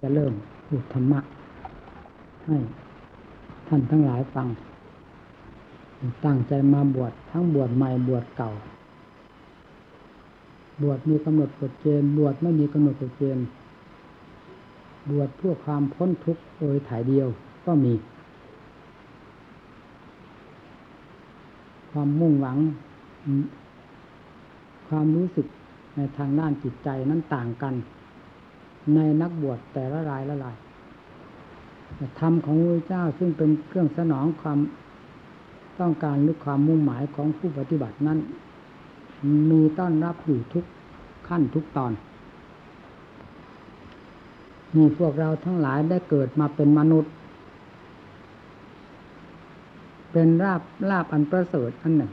จะเริ่มพูดธรรมะ ให้ท่านทั้งหลายฟัง ตั้งใจมาบวชทั้งบวชใหม่บวชเก่า บวชมีกำหนดกฎเกณฑ์บวชไม่มีกำหนดกฎเกณฑ์บวชเพื่อความพ้นทุกข์โดยถ่ายเดียวก็มี ความมุ่งหวัง ความรู้สึกในทางด้านจิตใจนั้นต่างกัน ในนักบวชแต่ละรายละรายธรรมของพระเจ้าซึ่งเป็นเครื่องสนองความต้องการหรือความมุ่งหมายของผู้ปฏิบัตินั้น มีต้อนรับอยู่ทุกขั้นทุกตอนมีพวกเราทั้งหลายได้เกิดมาเป็นมนุษย์ เป็นราบลาบอันประเสริฐอันหนึ่ง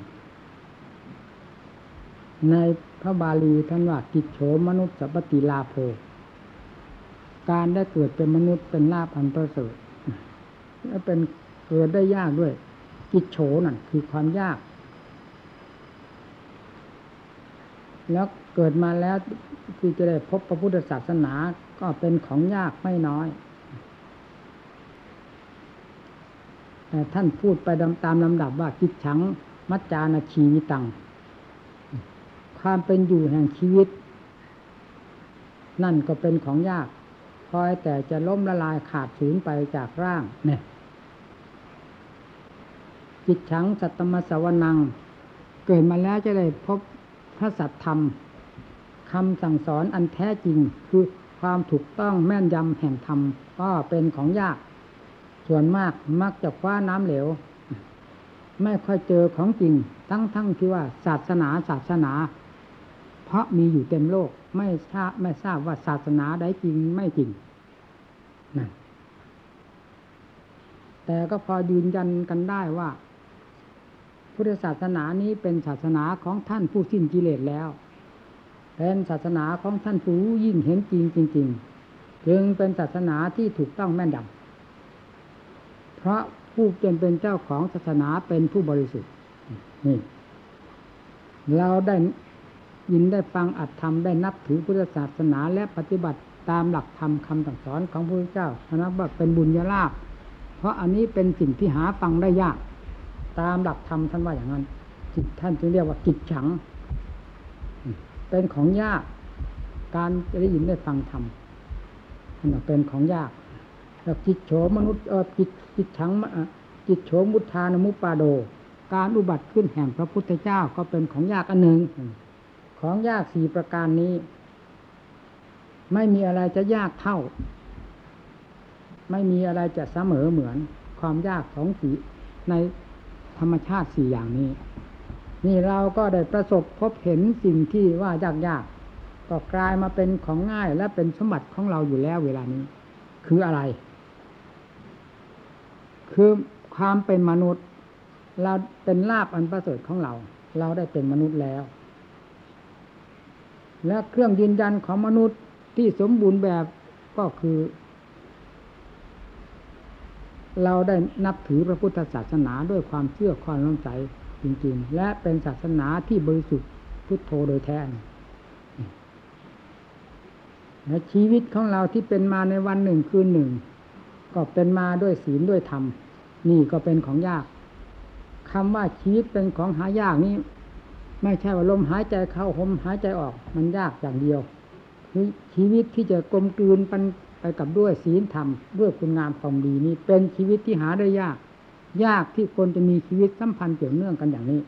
ในพระบาลีท่านว่ากิจโฉมนุษย์สัพติลาโภ การได้เกิดเป็นมนุษย์เป็นลาบอันประเสริฐและเป็นเกิดได้ยากด้วย กิจโฉนั่นคือความยาก แล้วเกิดมาแล้วที่จะได้พบพระพุทธศาสนาก็เป็นของยากไม่น้อย แต่ท่านพูดไปตามลำดับว่ากิจฉังมัจจานาชีวิตัง ความเป็นอยู่แห่งชีวิต นั่นก็เป็นของยาก คอยแต่จะล้มละลายขาดสูญไปจากร่างเนี่ยจิตฉังสัตตมสวนัง เกิดมาแล้วจะได้พบพระสัตธรรมคำสั่งสอนอันแท้จริงคือความถูกต้องแม่นยำแห่งธรรมก็เป็นของยาก ส่วนมากมักจะคว้าน้ำเหลว ไม่ค่อยเจอของจริง ทั้งทั้งที่ว่าศาสนาศาสนา เพราะมีอยู่เต็มโลกไม่ทราบไม่ทราบว่าศาสนาใดจริงไม่จริงนั่นแต่ก็พอยืนยันกันได้ว่า พุทธศาสนานี้เป็นศาสนาของท่านผู้สิ้นกิเลสแล้ว เป็นศาสนาของท่านผู้ยิ่งเห็นจริงจริงๆจึงเป็นศาสนาที่ถูกต้องแม่นยำเพราะผู้เป็นเป็นเจ้าของศาสนาเป็นผู้บริสุทธิ์นี่เราได้ ยินได้ฟังอัดธรรมได้นับถือพุทธศาสนาและปฏิบัติตามหลักธรรมคำสั่งสอนของพระพุทธเจ้านับว่าเป็นบุญญาลาภเพราะอันนี้เป็นสิ่งที่หาฟังได้ยาก ตามหลักธรรมท่านว่าอย่างนั้นจิตท่านจึงเรียกว่ากิจฉัง เป็นของยาก การจะได้ยินได้ฟังธรรมมันเป็นของยากแล้วจิตโฉมนุษย์เออจิตจิตฉังจิตโฉมุทานมุปปาโด การอุบัติขึ้นแห่งพระพุทธเจ้าก็เป็นของยากอันหนึ่ง ของยากสี่ประการนี้ ไม่มีอะไรจะยากเท่า ไม่มีอะไรจะเสมอเหมือน ความยากของสีในธรรมชาติสี่อย่างนี้ นี่เราก็ได้ประสบพบเห็นสิ่งที่ว่ายากยากก็กลายมาเป็นของง่ายและเป็นสมบัติของเราอยู่แล้วเวลานี้ คืออะไร คือความเป็นมนุษย์ เราเป็นลาบอันประเสริฐของเรา เราได้เป็นมนุษย์แล้ว และเครื่องยืนยันของมนุษย์ที่สมบูรณ์แบบก็คือ เราได้นับถือพระพุทธศาสนาด้วยความเชื่อความน้อมใจจริงๆ และเป็นศาสนาที่บริสุทธิ์พุทโธโดยแท้และชีวิตของเราที่เป็นมาในวันหนึ่งคืนหนึ่ง ก็เป็นมาด้วยศีลด้วยธรรม นี่ก็เป็นของยากคำว่าชีวิตเป็นของหายากนี้ ไม่ใช่ว่าลมหายใจเข้าลมหายใจออก มันยากอย่างเดียว คือชีวิตที่จะกลมกลืนไปไปกับด้วยศีลธรรมด้วยคุณงามความดีนี้ เป็นชีวิตที่หาได้ยาก ยากที่คนจะมีชีวิตสัมพันธ์เกี่ยวเนื่องกันอย่างนี้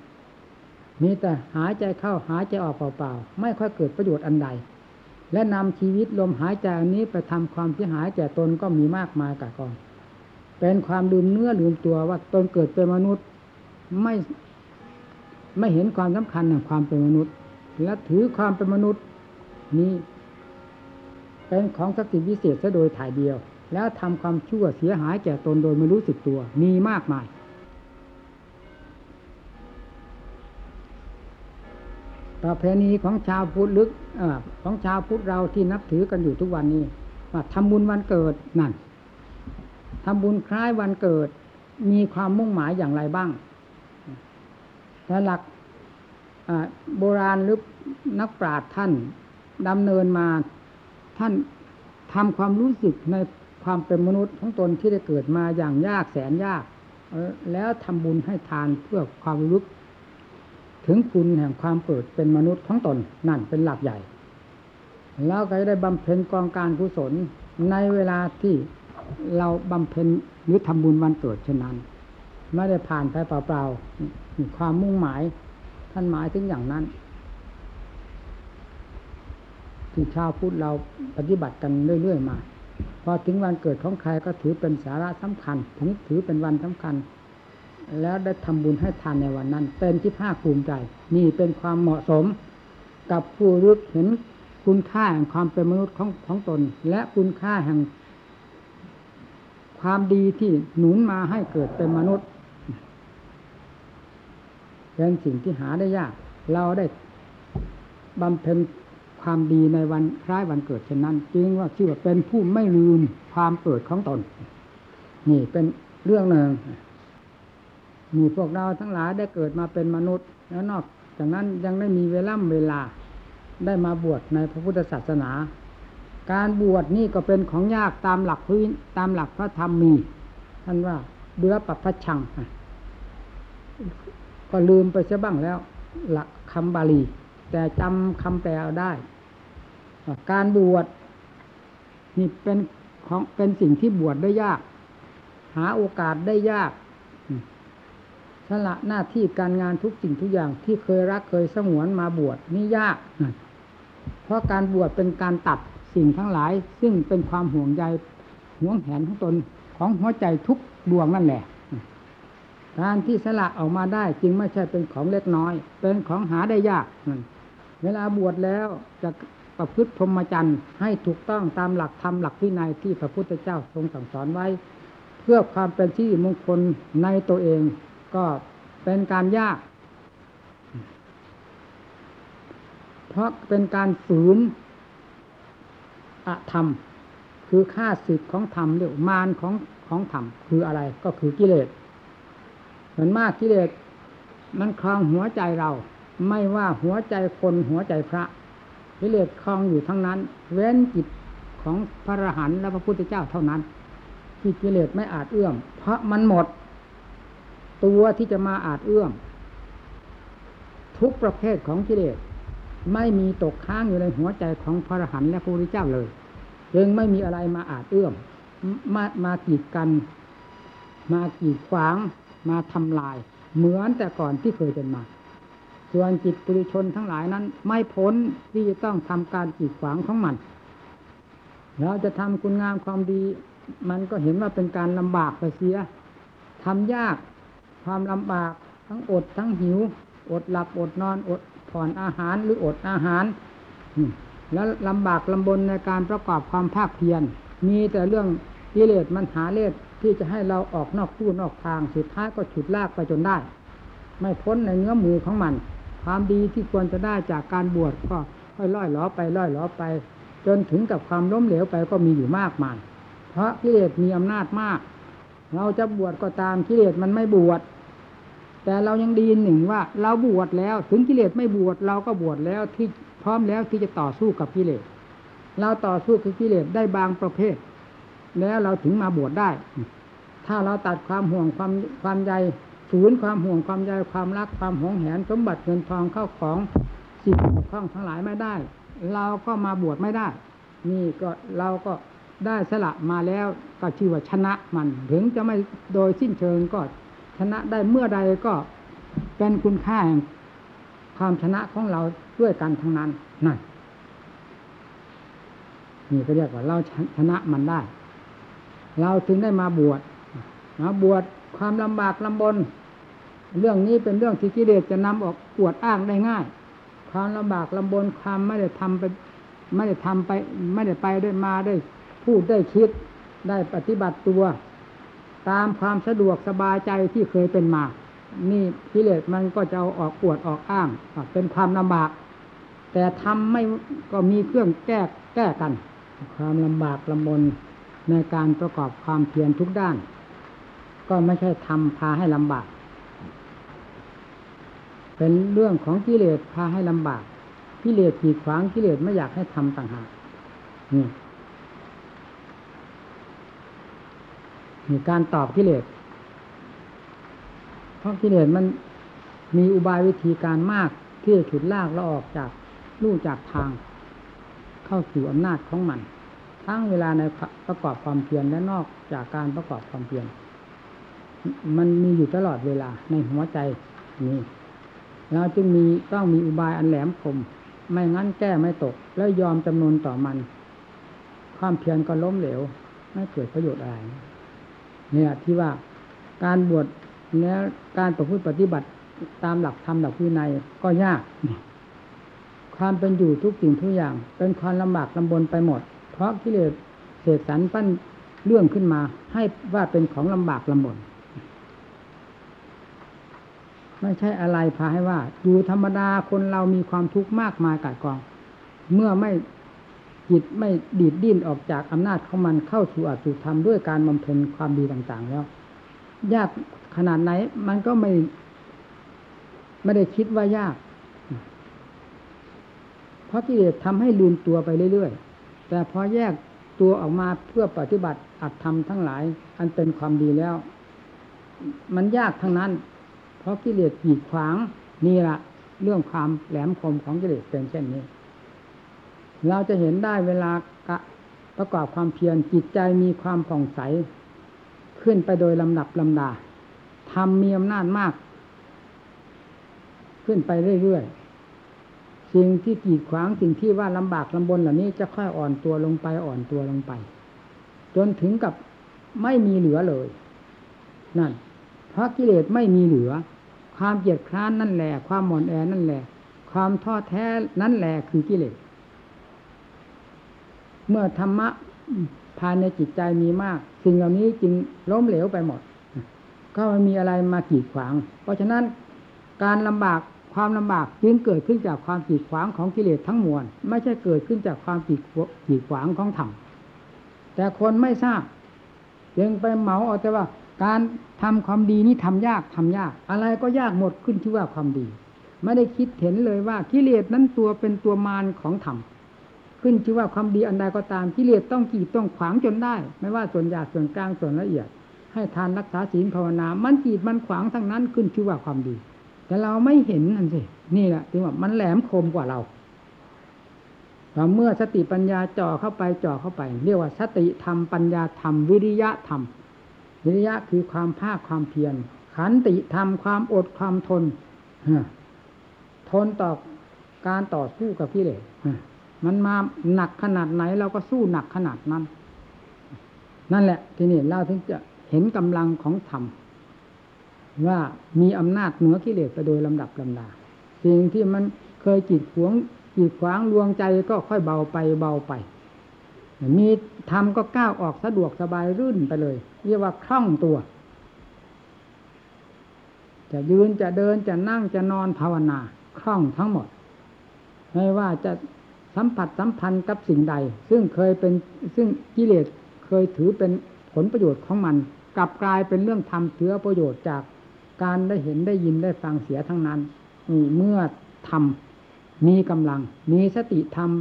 มีแต่หายใจเข้าหายใจออกเปล่าๆไม่ค่อยเกิดประโยชน์อันใด และนำชีวิตลมหายใจอันนี้ไปทำความเสียหายแก่ตนก็มีมากมายกะกองเป็นความลืมเนื้อลืมตัวว่าตนเกิดเป็นมนุษย์ ไม่ ไม่เห็นความสำคัญของความเป็นมนุษย์ และถือความเป็นมนุษย์นี้เป็นของศักดิ์วิเศษซะโดยถ่ายเดียว แล้วทำความชั่วเสียหายแก่ตนโดยไม่รู้สึกตัว มีมากมาย ประเพณีของชาวพุทธลึกอของชาวพุทธเราที่นับถือกันอยู่ทุกวันนี้ว่าทำบุญวันเกิดนั่นทำบุญคล้ายวันเกิด มีความมุ่งหมายอย่างไรบ้าง แต่หลักโบราณหรือนักปราชญ์ท่านดำเนินมาท่านทำความรู้สึกในความเป็นมนุษย์ของตนที่ได้เกิดมาอย่างยากแสนยากแล้วทำบุญให้ทานเพื่อความรู้ลึกถึงคุณแห่งความเกิดเป็นมนุษย์ของตนนั่นเป็นหลักใหญ่ แล้วก็จะได้บำเพ็ญกองการกุศลในเวลาที่เราบำเพ็ญหรือทำบุญวันเกิดเช่นนั้น ไม่ได้ผ่านไปเปล่าๆความมุ่งหมาย ท่านหมายถึงอย่างนั้นที่ชาวพุทธเราปฏิบัติกันเรื่อยๆมา พอถึงวันเกิดของใครก็ถือเป็นสาระสำคัญถึงถือเป็นวันสำคัญ แล้วได้ทำบุญให้ทานในวันนั้น เป็นที่ภาคภูมิใจ นี่เป็นความเหมาะสม กับผู้รู้เห็นคุณค่าแห่งความเป็นมนุษย์ของของตน และคุณค่าแห่ง ความดีที่หนุนมาให้เกิดเป็นมนุษย์ เป็นสิ่งที่หาได้ยาก เราได้บำเพ็ญความดีในวันคล้ายวันเกิดเช่นนั้น จึงว่าชื่อว่าเป็นผู้ไม่ลืมความเกิดของตน นี่เป็นเรื่องหนึ่งมีพวกเราทั้งหลายได้เกิดมาเป็นมนุษย์ แล้วนอกจากนั้นยังได้มีเวล่ำเวลาได้มาบวชในพระพุทธศาสนา การบวชนี่ก็เป็นของยากตามหลักพื้นตามหลักพระธรรมมี ท่านว่าเบื่อปัพพชัง ก็ลืมไปเสียบ้างแล้ว หลักคำบาลี แต่จำคำแปลได้ การบวชนี่เป็นของเป็นสิ่งที่บวชได้ยาก หาโอกาสได้ยากสละหน้าที่การงานทุกสิ่งทุกอย่างที่เคยรักเคยสงวนมาบวชนี่ยาก เพราะการบวชเป็นการตัดสิ่งทั้งหลาย ซึ่งเป็นความห่วงใยห่วงแหนของตนของหัวใจทุกดวงนั่นแหละ การที่สละออกมาได้จึงไม่ใช่เป็นของเล็กน้อย เป็นของหาได้ยาก เวลาบวชแล้วจะประพฤติพรหมจรรย์ให้ถูกต้องตามหลักธรรมหลักวินัยที่พระพุทธเจ้าทรงสั่งสอนไว้ เพื่อความเป็นที่มงคลในตัวเองก็เป็นการยาก เพราะเป็นการฝืนอธรรม คือค่าสิทธิ์ของธรรมเรียกมารของของธรรมคืออะไรก็คือกิเลส ส่วนมากกิเลสมันคลองหัวใจเรา ไม่ว่าหัวใจคนหัวใจพระกิเลสคลองอยู่ทั้งนั้น เว้นจิตของพระอรหันต์และพระพุทธเจ้าเท่านั้นที่กิเลสไม่อาจเอื้อม เพราะมันหมด ตัวที่จะมาอาจเอื้อม ทุกประเภทของกิเลสไม่มีตกค้างอยู่ในหัวใจของพระอรหันต์และพระพุทธเจ้าเลยจึงไม่มีอะไรมาอาจเอื้อม มามากีดกัน มากีดขวาง มาทำลาย เหมือนแต่ก่อนที่เคยเป็นมา ส่วนจิตปุถุชนทั้งหลายนั้น ไม่พ้นที่จะต้องทำการกีดขวางของมัน เราจะทำคุณงามความดี มันก็เห็นว่าเป็นการลำบากไปเสียทำยากความลำบากทั้งอดทั้งหิว อดหลับอดนอนอดผ่อนอาหารหรืออดอาหารแล้วลำบากลำบนในการประกอบความภาคเพียรมีแต่เรื่องกิเลสมันหาเลส ที่จะให้เราออกนอกตู้นอกทางสุดท้ายก็ฉุดลากไปจนได้ ไม่พ้นในเนื้อมือของมัน ความดีที่ควรจะได้จากการบวชก็ค่อยล่อยล้อไปล่อยล้อไป จนถึงกับความล้มเหลวไปก็มีอยู่มากมาย เพราะกิเลสมีอำนาจมาก เราจะบวชก็ตามกิเลสมันไม่บวชแต่เรายังดีหนึ่งว่าเราบวชแล้วถึงกิเลสไม่บวชเราก็บวชแล้วที่พร้อมแล้วที่จะต่อสู้กับกิเลสเราต่อสู้กับกิเลสได้บางประเภท แล้วเราถึงมาบวชได้ ถ้าเราตัดความห่วงความความใยฝืนความห่วงความใยความรักความหวงแหนสมบัติเงินทองเข้าของสิ่งเกี่ยวข้องทั้งหลายไม่ได้ เราก็มาบวชไม่ได้ นี่ก็เราก็ได้สละมาแล้วก็ชื่อว่าชนะมัน ถึงจะไม่โดยสิ้นเชิงก็ชนะได้เมื่อใดก็เป็นคุณค่าแห่งความชนะของเราด้วยกันทั้งนั้นนั่นนี่ก็เรียกว่าเราชนะมันได้ เราถึงได้มาบวชมาบวชความลำบากลำบน เรื่องนี้เป็นเรื่องที่กิเลสจะนำออกปวดอ้างได้ง่าย ความลำบากลำบนความไม่ได้ทำไป ไม่ได้ทำไป ไม่ได้ไปได้มาได้ พูดได้คิดได้ปฏิบัติตัว ตามความสะดวกสบายใจที่เคยเป็นมา นี่กิเลสมันก็จะเอาออกปวดออกอ้าง เป็นความลำบาก แต่ทำไม่ก็มีเครื่องแก้แก้กัน ความลำบากลำบน ในการประกอบความเพียรทุกด้าน ก็ไม่ใช่ทำพาให้ลำบาก เป็นเรื่องของกิเลสพาให้ลำบากกิเลสขีดขวางกิเลสไม่อยากให้ทำต่างหากนี่มีการตอบกิเลสเพราะกิเลสมันมีอุบายวิธีการมากที่จะฉุดลากเราออกจากลู่จากทาง เข้าสู่อำนาจของมัน ทั้งเวลาในประกอบความเพียรและนอกจากการประกอบความเพียรมันมีอยู่ตลอดเวลาในหัวใจนี้เราจึงมีต้องมีอุบายอันแหลมคม ไม่งั้นแก้ไม่ตก แล้วยอมจำนวนต่อมัน ความเพียรก็ล้มเหลว ไม่เกิดประโยชน์อะไรเนี่ยที่ว่าการบวชแล้วการประพฤติปฏิบัติตามหลักธรรมหลักวินัยก็ยาก ความเป็นอยู่ทุกสิ่งทุกอย่าง เป็นความลำบากลำบนไปหมด เพราะกิเลสเสกสรรปั้นเรื่องขึ้นมา ให้ว่าเป็นของลำบากลำบนไม่ใช่อะไรพาให้ว่า อยู่ธรรมดาคนเรามีความทุกข์มากมายกัดกอง เมื่อไม่จิตไม่ดีดดิ้นออกจากอำนาจของมันเข้าสู่อัตสุธรรมด้วยการบำเพ็ญความดีต่าง ๆ แล้ว ยากขนาดไหน มันก็ไม่ ไม่ได้คิดว่ายาก เพราะกิเลสทำให้ลืมตัวไปเรื่อยๆ แต่พอแยกตัวออกมาเพื่อปฏิบัติอัตธรรมทั้งหลาย อันเป็นความดีแล้ว มันยากทั้งนั้น เพราะกิเลสขีดขวางนี่ละเรื่องความแหลมคมของกิเลสเป็นเช่นนี้ เราจะเห็นได้เวลาประกอบความเพียรจิตใจมีความผ่องใส ขึ้นไปโดยลำดับลำดาทำมีอำนาจมาก ขึ้นไปเรื่อยๆ สิ่งที่กีดขวางสิ่งที่ว่าลำบากลำบนเหล่านี้จะค่อยอ่อนตัวลงไปอ่อนตัวลงไป จนถึงกับไม่มีเหลือเลย นั่น เพราะกิเลสไม่มีเหลือ ความเกียดคร้านนั่นแหละ ความหมอนแอนั่นแหละ ความท้อแท้นั่นแหละคือกิเลส เมื่อธรรมะภายในจิตใจมีมาก สิ่งเหล่านี้จึงล้มเหลวไปหมด ก็ไม่มีอะไรมากีดขวาง เพราะฉะนั้นการลำบาก ความลำบากจึงเกิดขึ้นจากความกีดขวางของกิเลสทั้งมวล ไม่ใช่เกิดขึ้นจากความกีดกีดขวางของธรรมแต่คนไม่ทราบยังไปเหมาเอาแต่ว่า การทำความดีนี่ทำยากทำยาก อะไรก็ยากหมดขึ้นที่ว่าความดี ไม่ได้คิดเห็นเลยว่ากิเลสนั้นตัวเป็นตัวมารของธรรมขึ้นที่อว่าความดีอันใดก็ตามกิเลสต้องกีดต้องขวางจนได้ ไม่ว่าส่วนหยาบส่วนกลางส่วนละเอียด ให้ทานรักษาศีลภาวนา มันกีดมันขวางทั้งนั้นขึ้นที่อว่าความดี แต่เราไม่เห็นนั่นสินี่แหละที่ว่ามันแหลมคมกว่าเราเมื่อสติปัญญาจ่อเข้าไปจ่อเข้าไป เรียกว่าสติธรรมปัญญาธรรม วิริยะธรรม วิริยะคือความภาคความเพียรขันติธรรมความอดความทนทนต่อการต่อสู้กับกิเลสมันมาหนักขนาดไหนเราก็สู้หนักขนาดนั้น นั่นแหละ ที่นี้เราถึงจะเห็นกำลังของธรรม ว่ามีอำนาจเหนือกิเลสไปโดยลำดับลำดา สิ่งที่มันเคยจีดขวงจีดขวางลวงใจก็ค่อยเบาไปเบาไป มีทำก็ก้าวออกสะดวกสบายรื่นไปเลย เรียกว่าคล่องตัว จะยืนจะเดินจะนั่งจะนอนภาวนาคล่องทั้งหมด ไม่ว่าจะสัมผัสสัมพันธ์กับสิ่งใด ซึ่งเคยเป็นซึ่งกิเลสเคยถือเป็นผลประโยชน์ของมัน กลับกลายเป็นเรื่องทำเถือประโยชน์จาก การได้เห็นได้ยินได้ฟังเสียทั้งนั้นนี่เมื่อทำมีกำลัง มีสติธรรม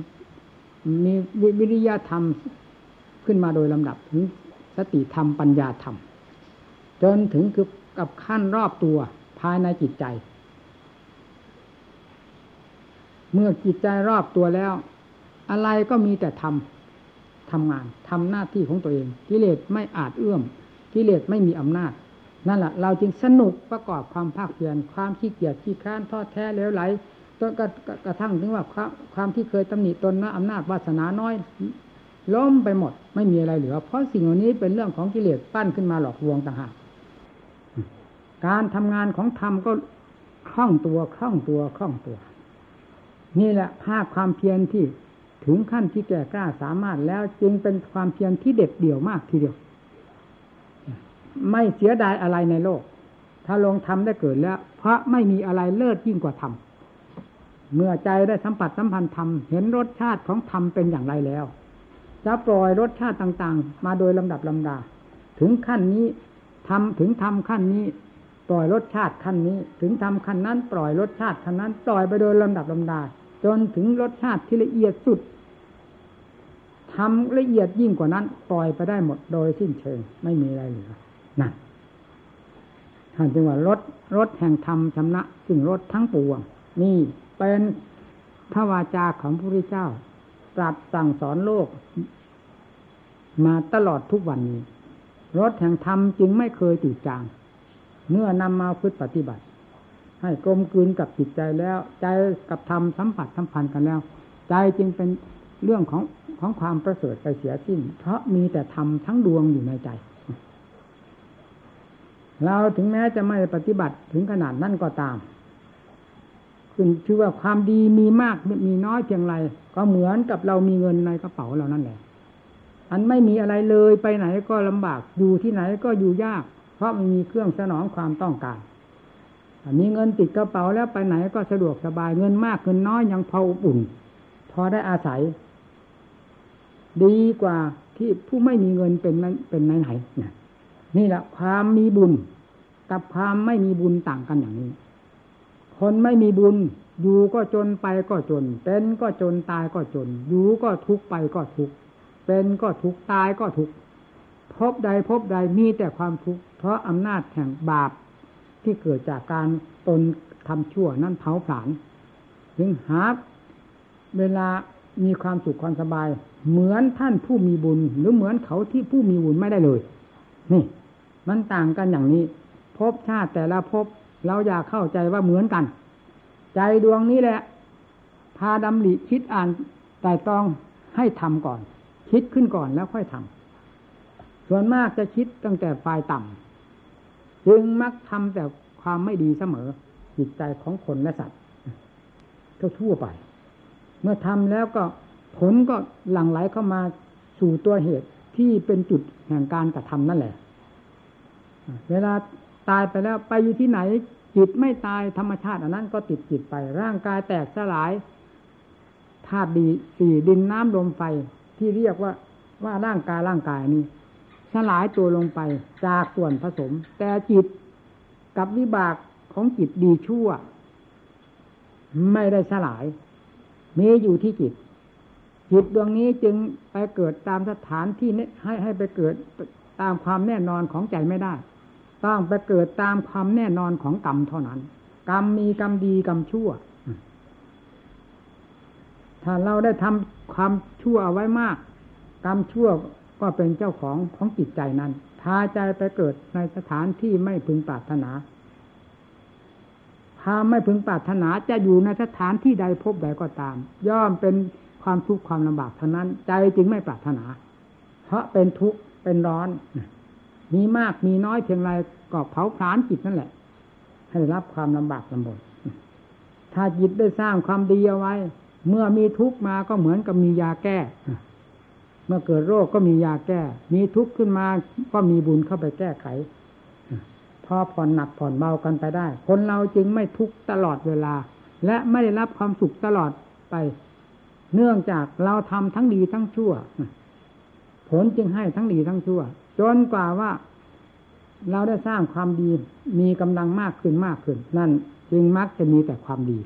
มีวิริยะธรรมขึ้นมาโดยลำดับถึงสติธรรมปัญญาธรรม จนถึงคือกับขั้นรอบตัวภายในจิตใจ เมื่อจิตใจรอบตัวแล้ว อะไรก็มีแต่ทำทำงานทำหน้าที่ของตัวเอง กิเลสไม่อาจเอื้อมกิเลสไม่มีอำนาจ นั่นแหละเราจึงสนุกประกอบความภาคเพียรความขี้เกียจขี้ค้านทอดแท้แล้วไหลจนกระทั่งถึงว่าความความที่เคยตำหนิตนนะอำนาจวาสนาน้อย ล้มไปหมด ไม่มีอะไรเหลือ เพราะสิ่งเหล่านี้เป็นเรื่องของกิเลสปั้นขึ้นมาหลอกลวงต่างหากการทำงานของธรรมก็คล่องตัวคล่องตัวคล่องตัว นี่แหละภาคความเพียรที่ถึงขั้นที่แก่กล้าสามารถแล้วจึงเป็นความเพียรที่เด็ดเดี่ยวมากทีเดียว ไม่เสียดายอะไรในโลก ถ้าลงทำได้เกิดแล้ว เพราะไม่มีอะไรเลิศยิ่งกว่าธรรมเมื่อใจได้สัมผัสสัมพันธ์ธรรมเห็นรสชาติของธรรมเป็นอย่างไรแล้ว จะปล่อยรสชาติต่างๆ มาโดยลำดับลำดา ถึงขั้นนี้ทำถึงทำขั้นนี้ ปล่อยรสชาติขั้นนี้ ถึงทำขั้นนั้น ปล่อยรสชาติขั้นนั้น ปล่อยไปโดยลำดับลำดา จนถึงรสชาติที่ละเอียดสุดทำละเอียดยิ่งกว่านั้น ปล่อยไปได้หมดโดยสิ้นเชิงไม่มีอะไรเหลือ นั่นท่านจึงว่ารถรถแห่งธรรมชำนะซึ่งรถทั้งปวง นี่เป็นพระวาจาของพระพุทธเจ้า ตรัสสั่งสอนโลก มาตลอดทุกวันนี้ รถแห่งธรรมจึงไม่เคยจืดจาง เมื่อนำมาพึ่ปฏิบัติ ให้กลมกลืนกับจิตใจแล้ว ใจกับธรรมสัมผัสสัมพันธ์กันแล้ว ใจจึงเป็นเรื่องของของความประเสริฐไปเสียสิ้น เพราะมีแต่ธรรมทั้งดวงอยู่ในใจ เราถึงแม้จะไม่ปฏิบัติถึงขนาดนั้นก็ตามขึ้นชื่อว่าความดีมีมากมีน้อยเพียงไร ก็เหมือนกับเรามีเงินในกระเป๋าเรานั่นแหละ อันไม่มีอะไรเลยไปไหนก็ลำบากอยู่ที่ไหนก็อยู่ยาก เพราะมันมีเครื่องสนองความต้องการมีเงินติดกระเป๋าแล้วไปไหนก็สะดวกสบายเงินมากเงินน้อยยังพออุ่น พอได้อาศัย ดีกว่าที่ผู้ไม่มีเงินเป็นเป็นไหนไหนนี่ นี่แหละความมีบุญ กับความไม่มีบุญต่างกันอย่างนี้ คนไม่มีบุญ อยู่ก็จนไปก็จน เป็นก็จนตายก็จน อยู่ก็ทุกไปก็ทุก เป็นก็ทุกตายก็ทุก พบใดพบใดมีแต่ความทุกข์เพราะอำนาจแห่งบาปที่เกิดจากการตนทำชั่วนั่นเผาผลาญถึงหาเวลามีความสุขความสบาย เหมือนท่านผู้มีบุญ หรือเหมือนเขาที่ผู้มีบุญไม่ได้เลย นี่ มันต่างกันอย่างนี้ พบชาติแต่ละพบเราอยากเข้าใจว่าเหมือนกัน ใจดวงนี้แหละ พาดำริคิดอ่านแต่ต้องให้ทำก่อน คิดขึ้นก่อนแล้วค่อยทำส่วนมากจะคิดตั้งแต่ฝ่ายต่ำจึงมักทำแต่ความไม่ดีเสมอ จิตใจของคนและสัตว์ทั่วไป เมื่อทำแล้วก็ผลก็หลั่งไหลเข้ามาสู่ตัวเหตุที่เป็นจุดแห่งการกระทำนั่นแหละ เวลาตายไปแล้วไปอยู่ที่ไหน จิตไม่ตายธรรมชาติ อันนั้นก็ติดจิตไป ร่างกายแตกสลายธาตุดีสี่ดินน้ำลมไฟที่เรียกว่าว่าร่างกายร่างกายนี้สลายตัวลงไปจากส่วนผสม แต่จิตกับวิบากของจิตดีชั่ว ไม่ได้สลาย มีอยู่ที่จิต จิตดวงนี้จึงไปเกิดตามสถานที่ให้ให้ไปเกิดตามความแน่นอนของใจไม่ได้ ต้องไปเกิดตามความแน่นอนของกรรมเท่านั้น กรรมมีกรรมดีกรรมชั่ว ถ้าเราได้ทำความชั่วเอาไว้มาก กรรมชั่วก็เป็นเจ้าของของจิตใจนั้นพาใจไปเกิดในสถานที่ไม่พึงปรารถนาพาไม่พึงปรารถนาจะอยู่ในสถานที่ใดพบใดก็ตาม ย่อมเป็นความทุกข์ความลำบากเท่านั้น ใจจึงไม่ปรารถนา เพราะเป็นทุกข์เป็นร้อน มีมากมีน้อยเพียงไรก็เผาผลาญจิตนั่นแหละ ให้รับความลำบากลำบนถ้าจิตได้สร้างความดีเอาไว้ เมื่อมีทุกข์มาก็เหมือนกับมียาแก้ เมื่อเกิดโรคก็มียาแก้ มีทุกข์ขึ้นมาก็มีบุญเข้าไปแก้ไข พอผ่อนหนักผ่อนเบากันไปได้ คนเราจึงไม่ทุกข์ตลอดเวลา และไม่ได้รับความสุขตลอดไป เนื่องจากเราทำทั้งดีทั้งชั่ว ผลจึงให้ทั้งดีทั้งชั่ว จนกว่าว่า เราได้สร้างความดีมีกำลังมากขึ้นมากขึ้น นั่นจึงมักจะมีแต่ความดี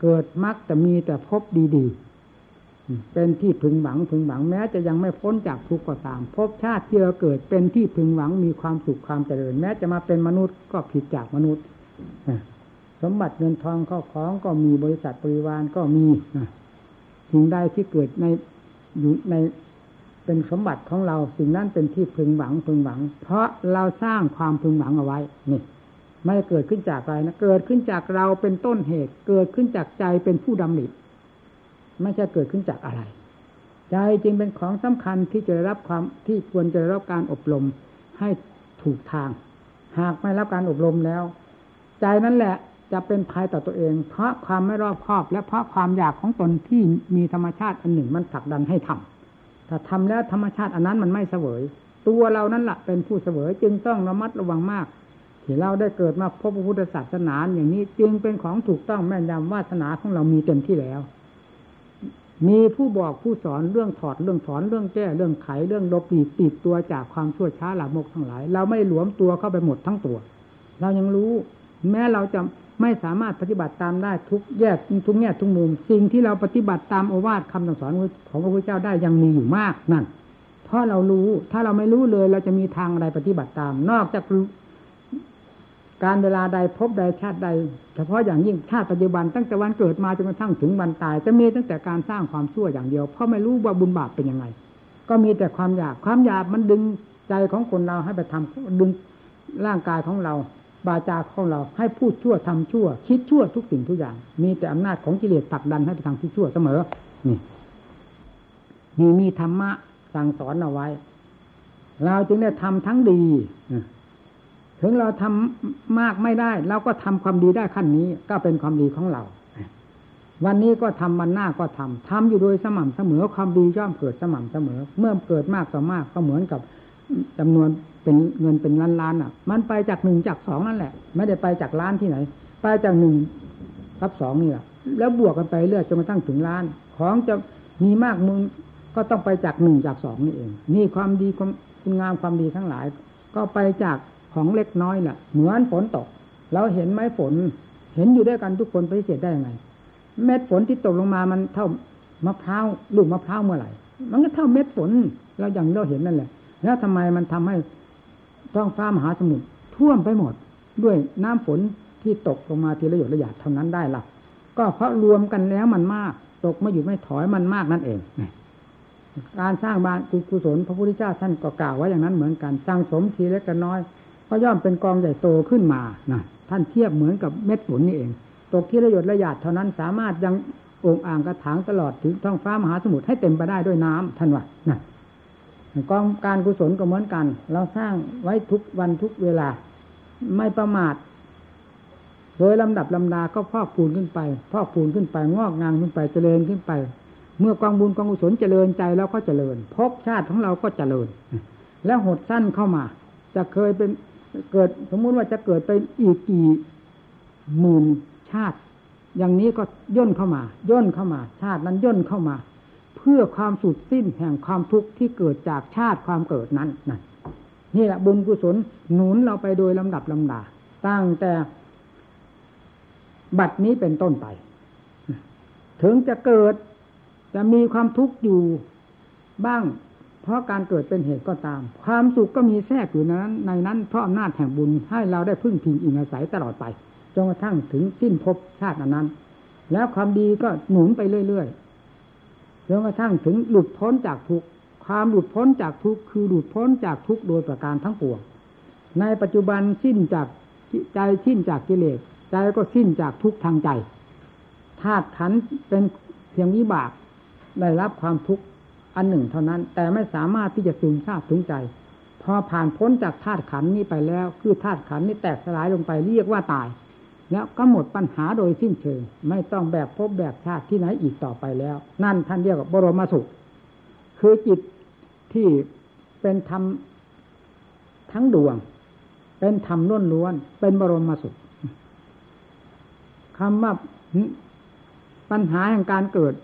เกิดมักจะมีแต่พบดีๆเป็นที่พึงหวังพึงหวังแม้จะยังไม่พ้นจากทุกข์ก็ตาม พบชาติที่เราเกิดเป็นที่พึงหวังมีความสุขความเจริญ แม้จะมาเป็นมนุษย์ก็ผิดจากมนุษย์สมบัติเงินทองข้าของก็มีบริษัทบริวารก็มีสิ่งใดที่เกิดในอยู่ใน เป็นสมบัติของเราสิ่งนั้นเป็นที่พึงหวังพึงหวัง เพราะเราสร้างความพึงหวังเอาไว้นี่ไม่เกิดขึ้นจากอะไรนะเกิดขึ้นจากเราเป็นต้นเหตุ เกิดขึ้นจากใจเป็นผู้ดำริไม่ใช่เกิดขึ้นจากอะไร ใจจึงเป็นของสำคัญที่จะได้รับความที่ควรจะได้รับการอบรมให้ถูกทาง หากไม่รับการอบรมแล้ว ใจนั่นแหละจะเป็นภัยต่อตัวเอง เพราะความไม่รอบคอบ และเพราะความอยากของตนที่มีธรรมชาติอันหนึ่งมันผลักดันให้ทำ ถ้าทำแล้วธรรมชาติอันนั้นมันไม่เสวย ตัวเรานั่นแหละเป็นผู้เสวยจึงต้องระมัดระวังมากที่เราได้เกิดมาพบพระพุทธศาสนาอย่างนี้จึงเป็นของถูกต้องแม่นยำวาสนาของเรามีเต็มที่แล้ว มีผู้บอกผู้สอนเรื่องถอดเรื่องถอนเรื่องแก้เรื่องไขเรื่องลบปีติดตัวจากความชั่วช้าหลับมกทั้งหลาย เราไม่หลวมตัวเข้าไปหมดทั้งตัว เรายังรู้ แม้เราจะ ไม่สามารถปฏิบัติตามได้ทุกแยกทุกแง่ทุกมุม สิ่งที่เราปฏิบัติตามโอวาทคำสอนของพระพุทธเจ้าได้ยังมีอยู่มากนั่น เพราะเรารู้ถ้าเราไม่รู้เลยเราจะมีทางอะไรปฏิบัติตาม นอกจากการเวลาใดพบใดชาติใด เฉพาะอย่างยิ่งชาติปัจจุบันตั้งแต่วันเกิดมาจนกระทั่งถึงวันตาย จะมีตั้งแต่การสร้างความชั่วอย่างเดียว เพราะไม่รู้ว่าบุญบาปเป็นยังไง ก็มีแต่ความอยากความอยากมันดึงใจของคนเราให้ไปทำดึงร่างกายของเรา บาจาของเราให้พูดชั่วทำชั่ว คิดชั่วทุกสิ่งทุกอย่าง มีแต่อำนาจของกิเลสตักดันให้ไปทางที่ชั่วเสมอ นี่มีมีธรรมะสั่งสอนเอาไว้ เราจึงได้ทำทั้งดีถึงเราทำมากไม่ได้เราก็ทำความดีได้ขั้นนี้ ก็เป็นความดีของเรา วันนี้ก็ทำวันหน้าก็ทำทำอยู่โดยสม่ำเสมอความดีย่อมเกิดสม่ำเสมอ เมื่อเกิดมากต่อมากก็เหมือนกับจำนวน เป็นเงินเป็นล้านล้านอะ มันไปจากหนึ่งจากสองนั่นแหละ ไม่ได้ไปจากล้านที่ไหน ไปจากหนึ่งรับสองนี่แหละแล้วบวกกันไปเรื่อยจนกระทั่งถึงล้าน ของจะมีมากมึงก็ต้องไปจากหนึ่งจากสองนี่เอง นี่ความดีความคุณงามความดีทั้งหลาย ก็ไปจากของเล็กน้อยแหละเหมือนฝนตกเราเห็นไหมฝน เห็นอยู่ด้วยกันทุกคนไปเสียได้ยังไง เม็ดฝนที่ตกลงมามันเท่ามะพร้าวลูกมะพร้าวเมื่อไหร่ มันก็เท่าเม็ดฝนเราอย่างเราเห็นนั่นแหละ แล้วทำไมมันทำให้ ท้องฟ้ามหาสมุทรท่วมไปหมด ด้วยน้ำฝนที่ตกลงมาทีละหยดละหยาดเท่านั้นได้ล่ะก็เพราะรวมกันแล้วมันมาก ตกไม่หยุดไม่ถอยมันมากนั่นเองการสร้างบ้านกุศลพระพุทธเจ้าท่านก็กล่าวไว้อย่างนั้นเหมือนกันสร้างสมทีเล็กกันน้อยก็ย่อมเป็นกองใหญ่โตขึ้นมานะท่านเทียบเหมือนกับเม็ดฝนนี่เอง ตกที่ระหยดระหยาดเท่านั้นสามารถยังองอ่างกระถางตลอดถึงท้องฟ้ามหาสมุทรให้เต็มไปได้ด้วยน้ำท่านว่านะ กองการกุศลก็เหมือนกัน เราสร้างไว้ทุกวันทุกเวลา ไม่ประมาท โดยลำดับลำดาก็พอกพูนขึ้นไป พอกพูนขึ้นไปงอกงามขึ้นไปเจริญขึ้นไป เมื่อกองบุญกองกุศลเจริญใจแล้วก็เจริญพบชาติของเราก็เจริญ แล้วหดสั้นเข้ามา จะเคยเป็นเกิดสมมุติว่าจะเกิดไปอีกกี่หมื่นชาติ อย่างนี้ก็ย่นเข้ามา ย่นเข้ามา ชาตินั้นย่นเข้ามา เพื่อความสุดสิ้นแห่งความทุกข์ที่เกิดจากชาติความเกิดนั้นนั่นนี่แหละบุญกุศลหนุนเราไปโดยลำดับลำดา ตั้งแต่บัดนี้เป็นต้นไป ถึงจะเกิดจะมีความทุกข์อยู่บ้าง เพราะการเกิดเป็นเหตุก็ตาม ความสุขก็มีแทรกอยู่ในนั้น ในนั้นเพราะอำนาจแห่งบุญให้เราได้พึ่งพิงอิงอาศัยตลอดไปจนกระทั่งถึงสิ้นภพชาตินั้น แล้วความดีก็หนุนไปเรื่อย จนกระทั่งถึงหลุดพ้นจากทุกความหลุดพ้นจากทุกคือหลุดพ้นจากทุกโดยประการทั้งปวง ในปัจจุบันสิ้นจากใจสิ้นจากกิเลสใจก็สิ้นจากทุกทางใจธาตุขันเป็นเพียงวิบากได้รับความทุกข์อันหนึ่งเท่านั้น แต่ไม่สามารถที่จะซึมซาบถึงใจ พอผ่านพ้นจากธาตุขันนี้ไปแล้ว คือธาตุขันนี้แตกสลายลงไปเรียกว่าตาย แล้วก็หมดปัญหาโดยสิ้นเชิง ไม่ต้องแบบพบแบบชาติที่ไหนอีกต่อไปแล้ว นั่นท่านเรียกว่าบรมสุข คือจิตที่เป็นธรรมทั้งดวง เป็นธรรมล้วนล้วน เป็นบรมสุขคำว่าปัญหาแห่งการเกิด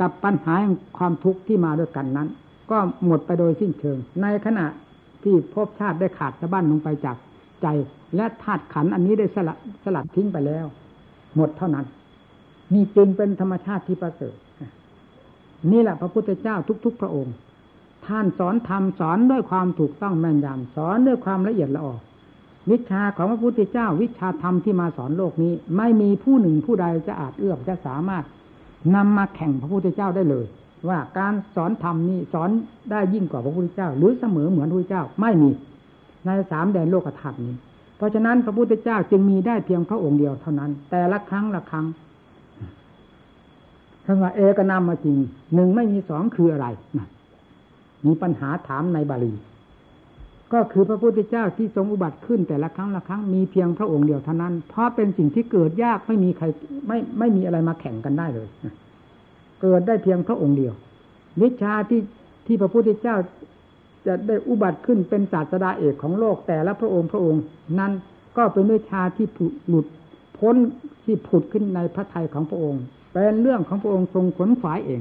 กับปัญหาความทุกข์ที่มาด้วยกันนั้น ก็หมดไปโดยสิ้นเชิง ในขณะที่ภพชาติได้ขาดสะบั้นลงไปจาก ใจ และธาตุขันอันนี้ได้สลัดสลัดทิ้งไปแล้ว หมดเท่านั้น นี่จึงเป็นธรรมชาติที่ประเสริฐนี่แหละพระพุทธเจ้าทุก ๆ พระองค์ ท่านสอนธรรมสอนด้วยความถูกต้องแม่นยำสอนด้วยความละเอียดละออวิชาของพระพุทธเจ้า วิชาธรรมที่มาสอนโลกนี้ ไม่มีผู้หนึ่งผู้ใดจะอาจเอื้อมจะสามารถนำมาแข่งพระพุทธเจ้าได้เลย ว่าการสอนธรรมนี่สอนได้ยิ่งกว่าพระพุทธเจ้า หรือเสมอเหมือนพระพุทธเจ้าไม่มี ในสามแดนโลกธาตุนี้ เพราะฉะนั้นพระพุทธเจ้าจึงมีได้เพียงพระองค์เดียวเท่านั้น แต่ละครั้งละครั้งคำว่าเอกนามมาจริงหนึ่งไม่มีสองคืออะไรมีปัญหาถามในบาลี ก็คือพระพุทธเจ้าที่ทรงอุบัติขึ้นแต่ละครั้งละครั้งมีเพียงพระองค์เดียวเท่านั้น เพราะเป็นสิ่งที่เกิดยากไม่มีใครไม่ไม่มีอะไรมาแข่งกันได้เลยเกิดได้เพียงพระองค์เดียว วิชาที่ที่พระพุทธเจ้า จะได้อุบัติขึ้นเป็นศาสดาเอกของโลกแต่ละพระองค์พระองค์ นั้นก็เป็นวิชาที่หลุดพ้นที่ผุดขึ้นในพระทัยของพระองค์ เป็นเรื่องของพระองค์ทรงขนขวายเอง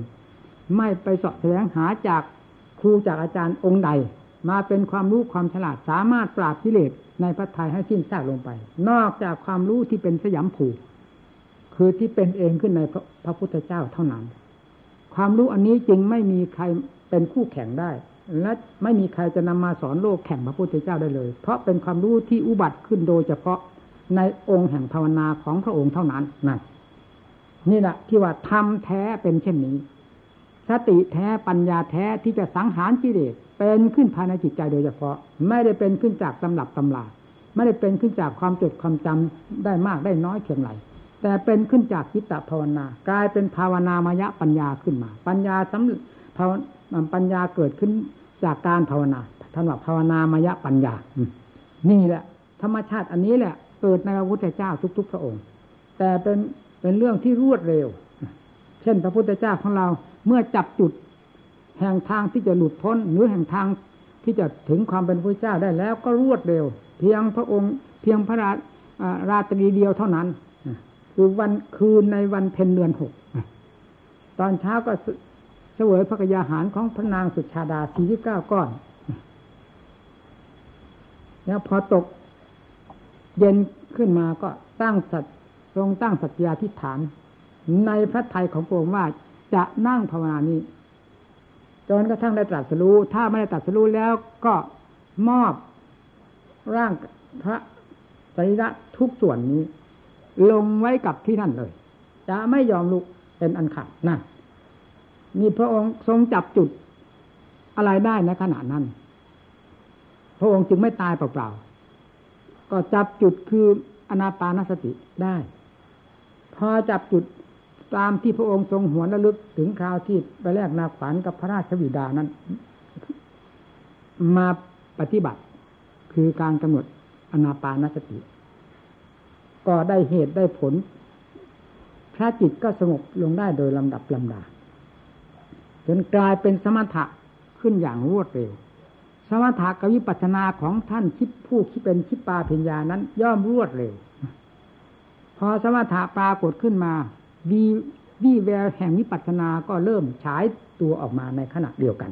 ไม่ไปสอบแสวงหาจากครูจากอาจารย์องค์ใด มาเป็นความรู้ความฉลาดสามารถปราบกิเลสในพระทัยให้สิ้นซากลงไป นอกจากความรู้ที่เป็นสยามผูคือที่เป็นเองขึ้นในพระพระพุทธเจ้าเท่านั้น ความรู้อันนี้จึงไม่มีใครเป็นคู่แข่งได้ และไม่มีใครจะนำมาสอนโลกแข่งพระพุทธเจ้าได้เลย เพราะเป็นความรู้ที่อุบัติขึ้นโดยเฉพาะในองค์แห่งภาวนาของพระองค์เท่านั้นนั่นนี่แหละที่ว่าทำแท้เป็นเช่นนี้ สติแท้ปัญญาแท้ที่จะสังหารกิเลสเป็นขึ้นภายในจิตใจโดยเฉพาะ ไม่ได้เป็นขึ้นจากตำรับตำราไม่ได้เป็นขึ้นจากความจดความจำได้มากได้น้อยเพียงไรแต่เป็นขึ้นจากจิตตภาวนากลายเป็นภาวนามยะปัญญาขึ้นมา ปัญญาสำ ภาวปัญญาเกิดขึ้นจากการภาวนาท่านว่าภาวนามยะปัญญา นี่แหละ ธรรมชาติอันนี้แหละเกิดในพระพุทธเจ้าทุก ๆ พระองค์ แต่เป็นเป็นเรื่องที่รวดเร็ว เช่นพระพุทธเจ้าของเราเมื่อจับจุดแห่งทางที่จะหลุดพ้นหรือแห่งทางที่จะถึงความเป็นพระเจ้าได้แล้วก็รวดเร็ว เพียงพระองค์เพียงพระราราตรีเดียวเท่านั้น คือวันคืนในวันเพ็ญเดือนหกตอนเช้าก็ เสวยพระกยาหารของพระนางสุชาดาสี่สิบเก้าก้อน แล้วพอตกเย็นขึ้นมาก็ตั้งสัตทรงตั้งสัตยาธิฐาน ในพระไทยของพระองค์ว่าจะนั่งภาวนานี้ จนกระทั่งได้ตรัสรู้ถ้าไม่ได้ตรัสรู้แล้วก็มอบร่างพระสรีระทุกส่วนนี้ ลงไว้กับที่นั่นเลย จะไม่ยอมลุกเป็นอันขาดนั่น นี่พระองค์ทรงจับจุดอะไรได้ในขณะนั้น พระองค์จึงไม่ตายเปล่าๆ ก็จับจุดคืออนาปานสติได้ พอจับจุดตามที่พระองค์ทรงหวนระลึกถึงคราวที่ไปแลกนาขวัญกับพระราชวิดานั้น มาปฏิบัติ คือการกำหนดอนาปานสติ ก็ได้เหตุได้ผล พระจิตก็สงบลงได้โดยลำดับลำดา จนกลายเป็นสมถะขึ้นอย่างรวดเร็ว สมถะกับวิปัสสนาของท่านคิดผู้คิดเป็นคิดปาพิญญานั้น ย่อมรวดเร็ว พอสมถะปรากฏขึ้นมาวีวีแววแห่งวิปัสสนาก็เริ่มฉายตัวออกมาในขณะเดียวกัน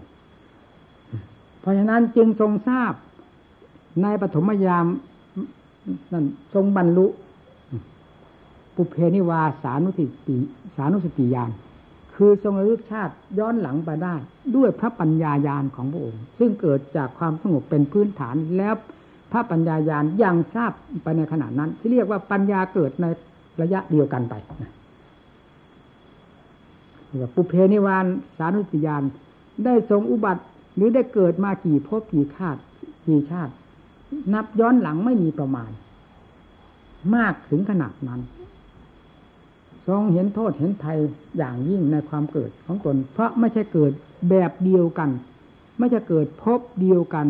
เพราะฉะนั้นจึงทรงทราบในปฐมยามนั่นทรงบรรลุ ปุเพนิวาสานุสติสานุสติญาณ คือทรงระลึกชาติย้อนหลังไปได้ ด้วยพระปัญญายาณของพระองค์ ซึ่งเกิดจากความสงบเป็นพื้นฐานแล้วพระปัญญายาณยังทราบไปในขณะนั้น ที่เรียกว่าปัญญาเกิดในระยะเดียวกันไปปุเพนิวานสานุติยานได้ทรงอุบัติหรือได้เกิดมากี่ภพกี่ชาติกี่ชาติ นับย้อนหลังไม่มีประมาณ มากถึงขนาดนั้น ทรงเห็นโทษเห็นภัยอย่างยิ่งในความเกิดของตน เพราะไม่ใช่เกิดแบบเดียวกัน ไม่ใช่เกิดพบเดียวกัน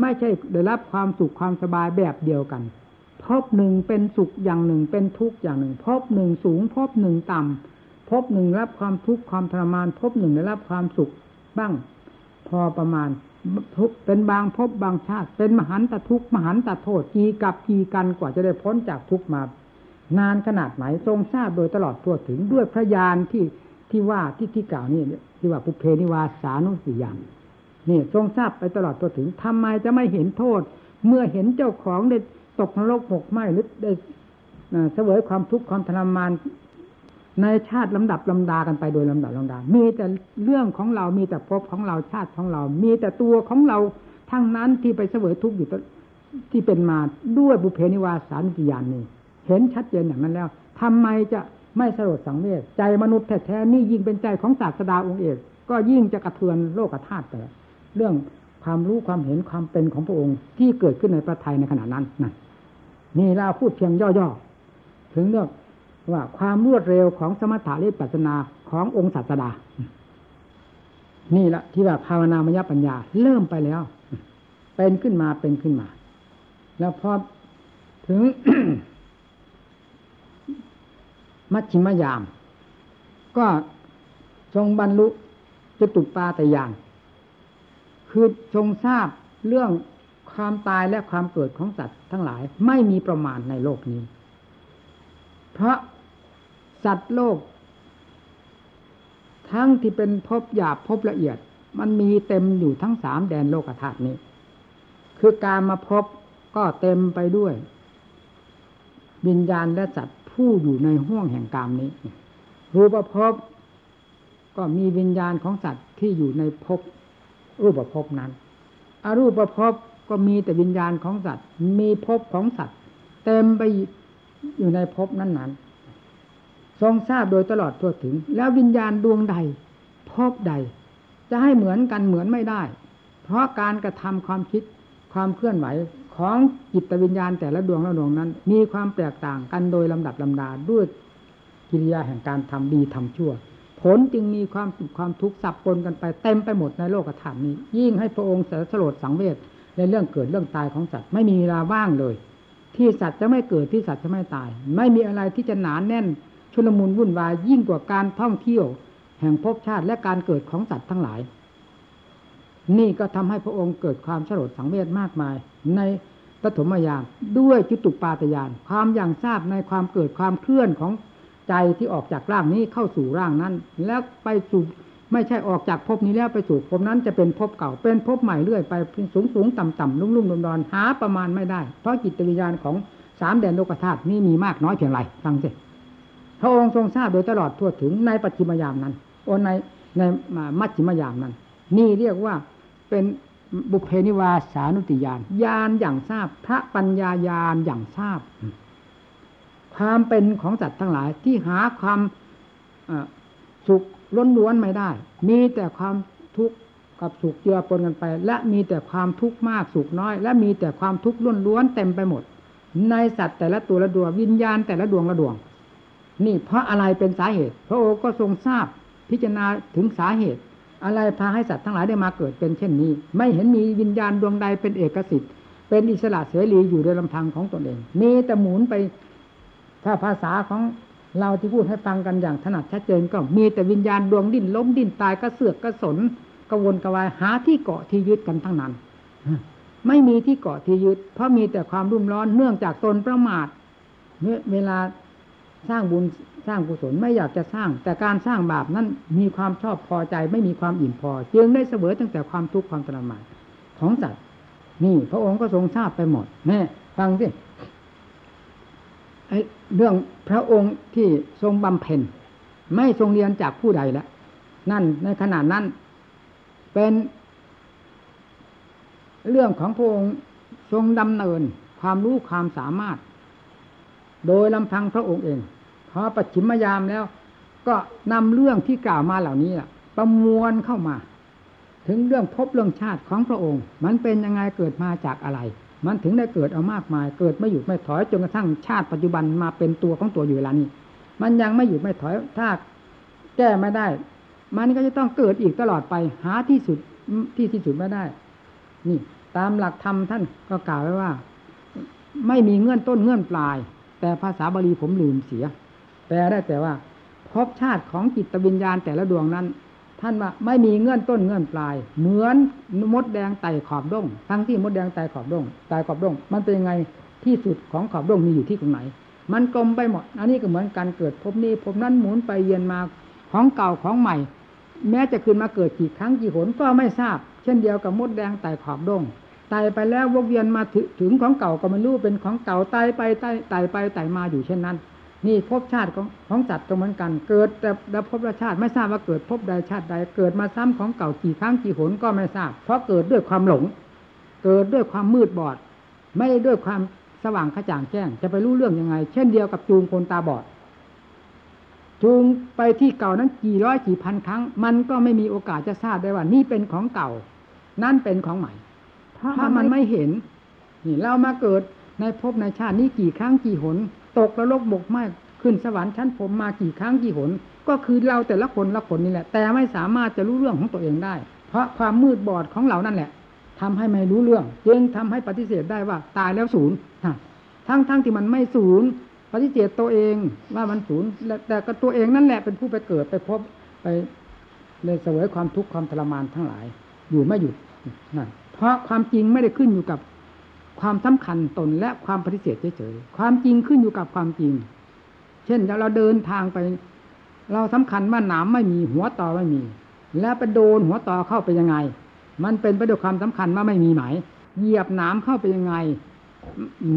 ไม่ใช่ได้รับความสุขความสบายแบบเดียวกันพบหนึ่งเป็นสุขอย่างหนึ่งเป็นทุกข์อย่างหนึ่งพบหนึ่งสูงพบหนึ่งต่ำพบหนึ่งรับความทุกข์ความทรมานพบหนึ่งได้รับความสุขบ้าง พอประมาณเป็นบางพบบางชาติ เป็นมหันตทุกข์มหันตโทษกี่กับกี่กันกว่าจะได้พ้นจากทุกข์มา นานขนาดไหนทรงทราบโดยตลอดทั่วถึงด้วยพระญาณที่ที่ว่าที่ที่กล่าวนี่ที่ว่าปุเพนิวาสานุสิยานนี่ทรงทราบไปตลอดตัวถึงทำไมจะไม่เห็นโทษ เมื่อเห็นเจ้าของได้ตกนรกหกไหมหรือได้เสวยความทุกข์ความทรมานในชาติลำดับลำดากันไปโดยลำดับลำดา มีแต่เรื่องของเรา มีแต่ภพของเราชาติของเรา มีแต่ตัวของเราทั้งนั้นที่ไปเสวยทุกข์อยู่ที่เป็นมาด้วยบุเพนิวาสานิยานนี้ เห็นชัดเจนอย่างนั้นแล้วทำไมจะไม่สลดสังเวชใจมนุษย์แท้ๆนี่ยิ่งเป็นใจของศาสดาองค์เอกก็ยิ่งจะกระเทือนโลกธาตุแต่เรื่องความรู้ความเห็นความเป็นของพระองค์ ที่เกิดขึ้นในประไทยในขณะนั้นนั่นนี่เราพูดเพียงย่อๆถึงเรื่องว่าความรวดเร็วของสมถะและปัสนาขององค์ศาสดา นี่แหละที่ว่าภาวนามยปัญญา เริ่มไปแล้ว เป็นขึ้นมาเป็นขึ้นมา แล้วพอถึง มัชชิมยาม ก็ทรงบรรลุจตุปาตยานคือทรงทราบเรื่องความตายและความเกิดของสัตว์ทั้งหลายไม่มีประมาณในโลกนี้ เพราะสัตว์โลก ทั้งที่เป็นพบหยาบพบละเอียด มันมีเต็มอยู่ทั้งสามแดนโลกธาตุนี้ คือการมาพบก็เต็มไปด้วย วิญญาณและสัตว์ ผู้อยู่ในห้วงแห่งกามนี้ รูปภพก็มีวิญญาณของสัตว์ที่อยู่ในภพรูปภพนั้น อรูปภพก็มีแต่วิญญาณของสัตว์ มีภพของสัตว์ เต็มไปอยู่ในภพนั้นๆ ทรงทราบโดยตลอดทั่วถึง แล้ววิญญาณดวงใดภพใด จะให้เหมือนกันเหมือนไม่ได้ เพราะการกระทำความคิดความเคลื่อนไหว ของจิตวิญญาณแต่ละดวงละดวงนั้น มีความแตกต่างกันโดยลำดับลำดาด้วยกิริยาแห่งการทำดีทำชั่ว ผลจึงมีความสุขความทุกข์สับปนกันไปเต็มไปหมดในโลกธรรมนี้ ยิ่งให้พระองค์สลดสังเวชในเรื่องเกิดเรื่องตายของสัตว์ไม่มีเวลาว่างเลย ที่สัตว์จะไม่เกิดที่สัตว์จะไม่ตาย ไม่มีอะไรที่จะหนานแน่น ชุลมุนวุ่นวายยิ่งกว่าการท่องเที่ยว แห่งภพชาติและการเกิดของสัตว์ทั้งหลาย นี่ก็ทำให้พระองค์เกิดความสลดสังเวชมากมาย ในปฐมยามด้วยจุตุปาตยาน ความอย่างทราบในความเกิดความเคลื่อนของใจที่ออกจากร่างนี้เข้าสู่ร่างนั้น แล้วไปสู่ไม่ใช่ออกจากภพนี้แล้วไปสู่ภพนั้นจะเป็นภพเก่าเป็นภพใหม่เรื่อยไปสูงสูงต่ำต่ำลุ่มลุ่มดอนดอนหาประมาณไม่ได้ เพราะจิตวิญญาณของสามแดนโลกธาตุนี้มีมากน้อยเพียงไรฟังสิพระองค์ทรงทราบโดยตลอดทั่วถึงในปัจจิมยามนั้นโอในในมัจจิมยามนั้น นี่เรียกว่า เป็นบุพเพนิวาสานุติยานญาณอย่างทราบ พระปัญญาญาณอย่างทราบ ความเป็นของสัตว์ทั้งหลายที่หาความสุขล้นล้วนไม่ได้ มีแต่ความทุกข์กับสุขเจือปนกันไป และมีแต่ความทุกข์มากสุขน้อย และมีแต่ความทุกข์ล้นล้วนเต็มไปหมด ในสัตว์แต่ละตัวละดวงวิญญาณแต่ละดวงละดวง นี่เพราะอะไรเป็นสาเหตุ พระองค์ก็ทรงทราบพิจารณาถึงสาเหตุ อะไรพาให้สัตว์ทั้งหลายได้มาเกิดเป็นเช่นนี้ ไม่เห็นมีวิญญาณดวงใดเป็นเอกสิทธิ์เป็นอิสระเสรีอยู่โดยลำพังของตนเองมีแต่หมุนไปถ้าภาษาของเราที่พูดให้ฟังกันอย่างถนัดชัดเจนก็มีแต่วิญญาณดวงดิ้นล้มดิ้นตายก็เสือกกระสนกระวนกระวายหาที่เกาะที่ยึดกันทั้งนั้น ไม่มีที่เกาะที่ยึด เพราะมีแต่ความรุ่มร้อนเนื่องจากตนประมาทเมื่อเวลาสร้างบุญ สร้างกุศลไม่อยากจะสร้าง แต่การสร้างบาปนั้นมีความชอบพอใจไม่มีความอิ่มพอ จึงได้เสวยตั้งแต่ความทุกข์ความทรมานของสัตว์นี่พระองค์ก็ทรงทราบไปหมดแม่ฟังสิเรื่องพระองค์ที่ทรงบำเพ็ญไม่ทรงเรียนจากผู้ใดแล้วนั่นในขณะนั้น เป็น เรื่องของพระองค์ทรงดำเนินความรู้ความสามารถ โดยลำพังพระองค์เอง อปัจฉิมยามแล้ว ก็นำเรื่องที่กล่าวมาเหล่านี้ประมวลเข้ามา ถึงเรื่องพบเรื่องชาติของพระองค์ มันเป็นยังไงเกิดมาจากอะไร มันถึงได้เกิดเอามากมาย เกิดไม่หยุดไม่ถอยจนกระทั่งชาติปัจจุบันมาเป็นตัวของตัวอยู่เวลานี้ มันยังไม่หยุดไม่ถอยถ้าแก้ไม่ได้ มันก็จะต้องเกิดอีกตลอดไปหาที่สุดที่ที่สุดไม่ได้ นี่ตามหลักธรรมท่านก็กล่าวไว้ว่า ไม่มีเงื่อนต้นเงื่อนปลาย แต่ภาษาบาลีผมลืมเสีย แปลได้แต่ว่าภพชาติของจิตวิญญาณแต่ละดวงนั้น ท่านว่าไม่มีเงื่อนต้นเงื่อนปลาย เหมือนมดแดงไต่ขอบด้งทั้งที่มดแดงไต่ขอบด้งไต่ขอบด้งมันเป็นยังไงที่สุดของขอบด้งมีอยู่ที่ตรงไหน มันกลมไปหมด อันนี้ก็เหมือนการเกิดภพนี้ภพนั้นหมุนไปเยียนมาของเก่าของใหม่ แม้จะขึ้นมาเกิดกี่ครั้งกี่หนก็ไม่ทราบ เช่นเดียวกับมดแดงไต่ขอบด้งไต่ไปแล้ววกเวียนมาถึงของเก่าก็ไม่รู้เป็นของเก่าไต่ไปไต่ไต่ไปไต่มาอยู่เช่นนั้น นี่ภพชาติของของสัตว์ก็เหมือนกัน เกิดแต่แล้วภพชาติไม่ทราบว่าเกิดภพใดชาติใด เกิดมาซ้ำของเก่ากี่ครั้งกี่หนก็ไม่ทราบ เพราะเกิดด้วยความหลง เกิดด้วยความมืดบอด ไม่ได้ด้วยความสว่างกระจ่างแจ้ง จะไปรู้เรื่องยังไง เช่นเดียวกับจูงคนตาบอด จูงไปที่เก่านั้นกี่ร้อยกี่พันครั้ง มันก็ไม่มีโอกาสจะทราบได้ว่า นี่เป็นของเก่า นั่นเป็นของใหม่ ถ้ามันไม่เห็นนี่เรามาเกิดในภพในชาตินี้กี่ครั้งกี่หน ตกระลกบกไม่ขึ้นสวรรค์ชั้นผมมากี่ครั้งกี่หน ก็คือเราแต่ละคนละคนนี่แหละ แต่ไม่สามารถจะรู้เรื่องของตัวเองได้ เพราะความมืดบอดของเรานั่นแหละทำให้ไม่รู้เรื่องจึงทำให้ปฏิเสธได้ว่าตายแล้วศูนย์ทั้งทั้งที่มันไม่ศูนย์ปฏิเสธตัวเองว่ามันศูนย์แต่ก็ตัวเองนั่นแหละเป็นผู้ไปเกิดไปพบไปเลยเสวยความทุกข์ความทรมานทั้งหลาย อยู่ไม่หยุดนั่นเพราะความจริงไม่ได้ขึ้นอยู่กับ ความสำคัญตนและความปฏิเสธเฉยๆความจริงขึ้นอยู่กับความจริง เช่นเราเดินทางไป เราสำคัญว่าหนามไม่มีหัวต่อไม่มี แล้วไปโดนหัวต่อเข้าไปยังไง มันเป็นไปด้วยความสำคัญว่าไม่มีไหมเหยียบหนามเข้าไปยังไง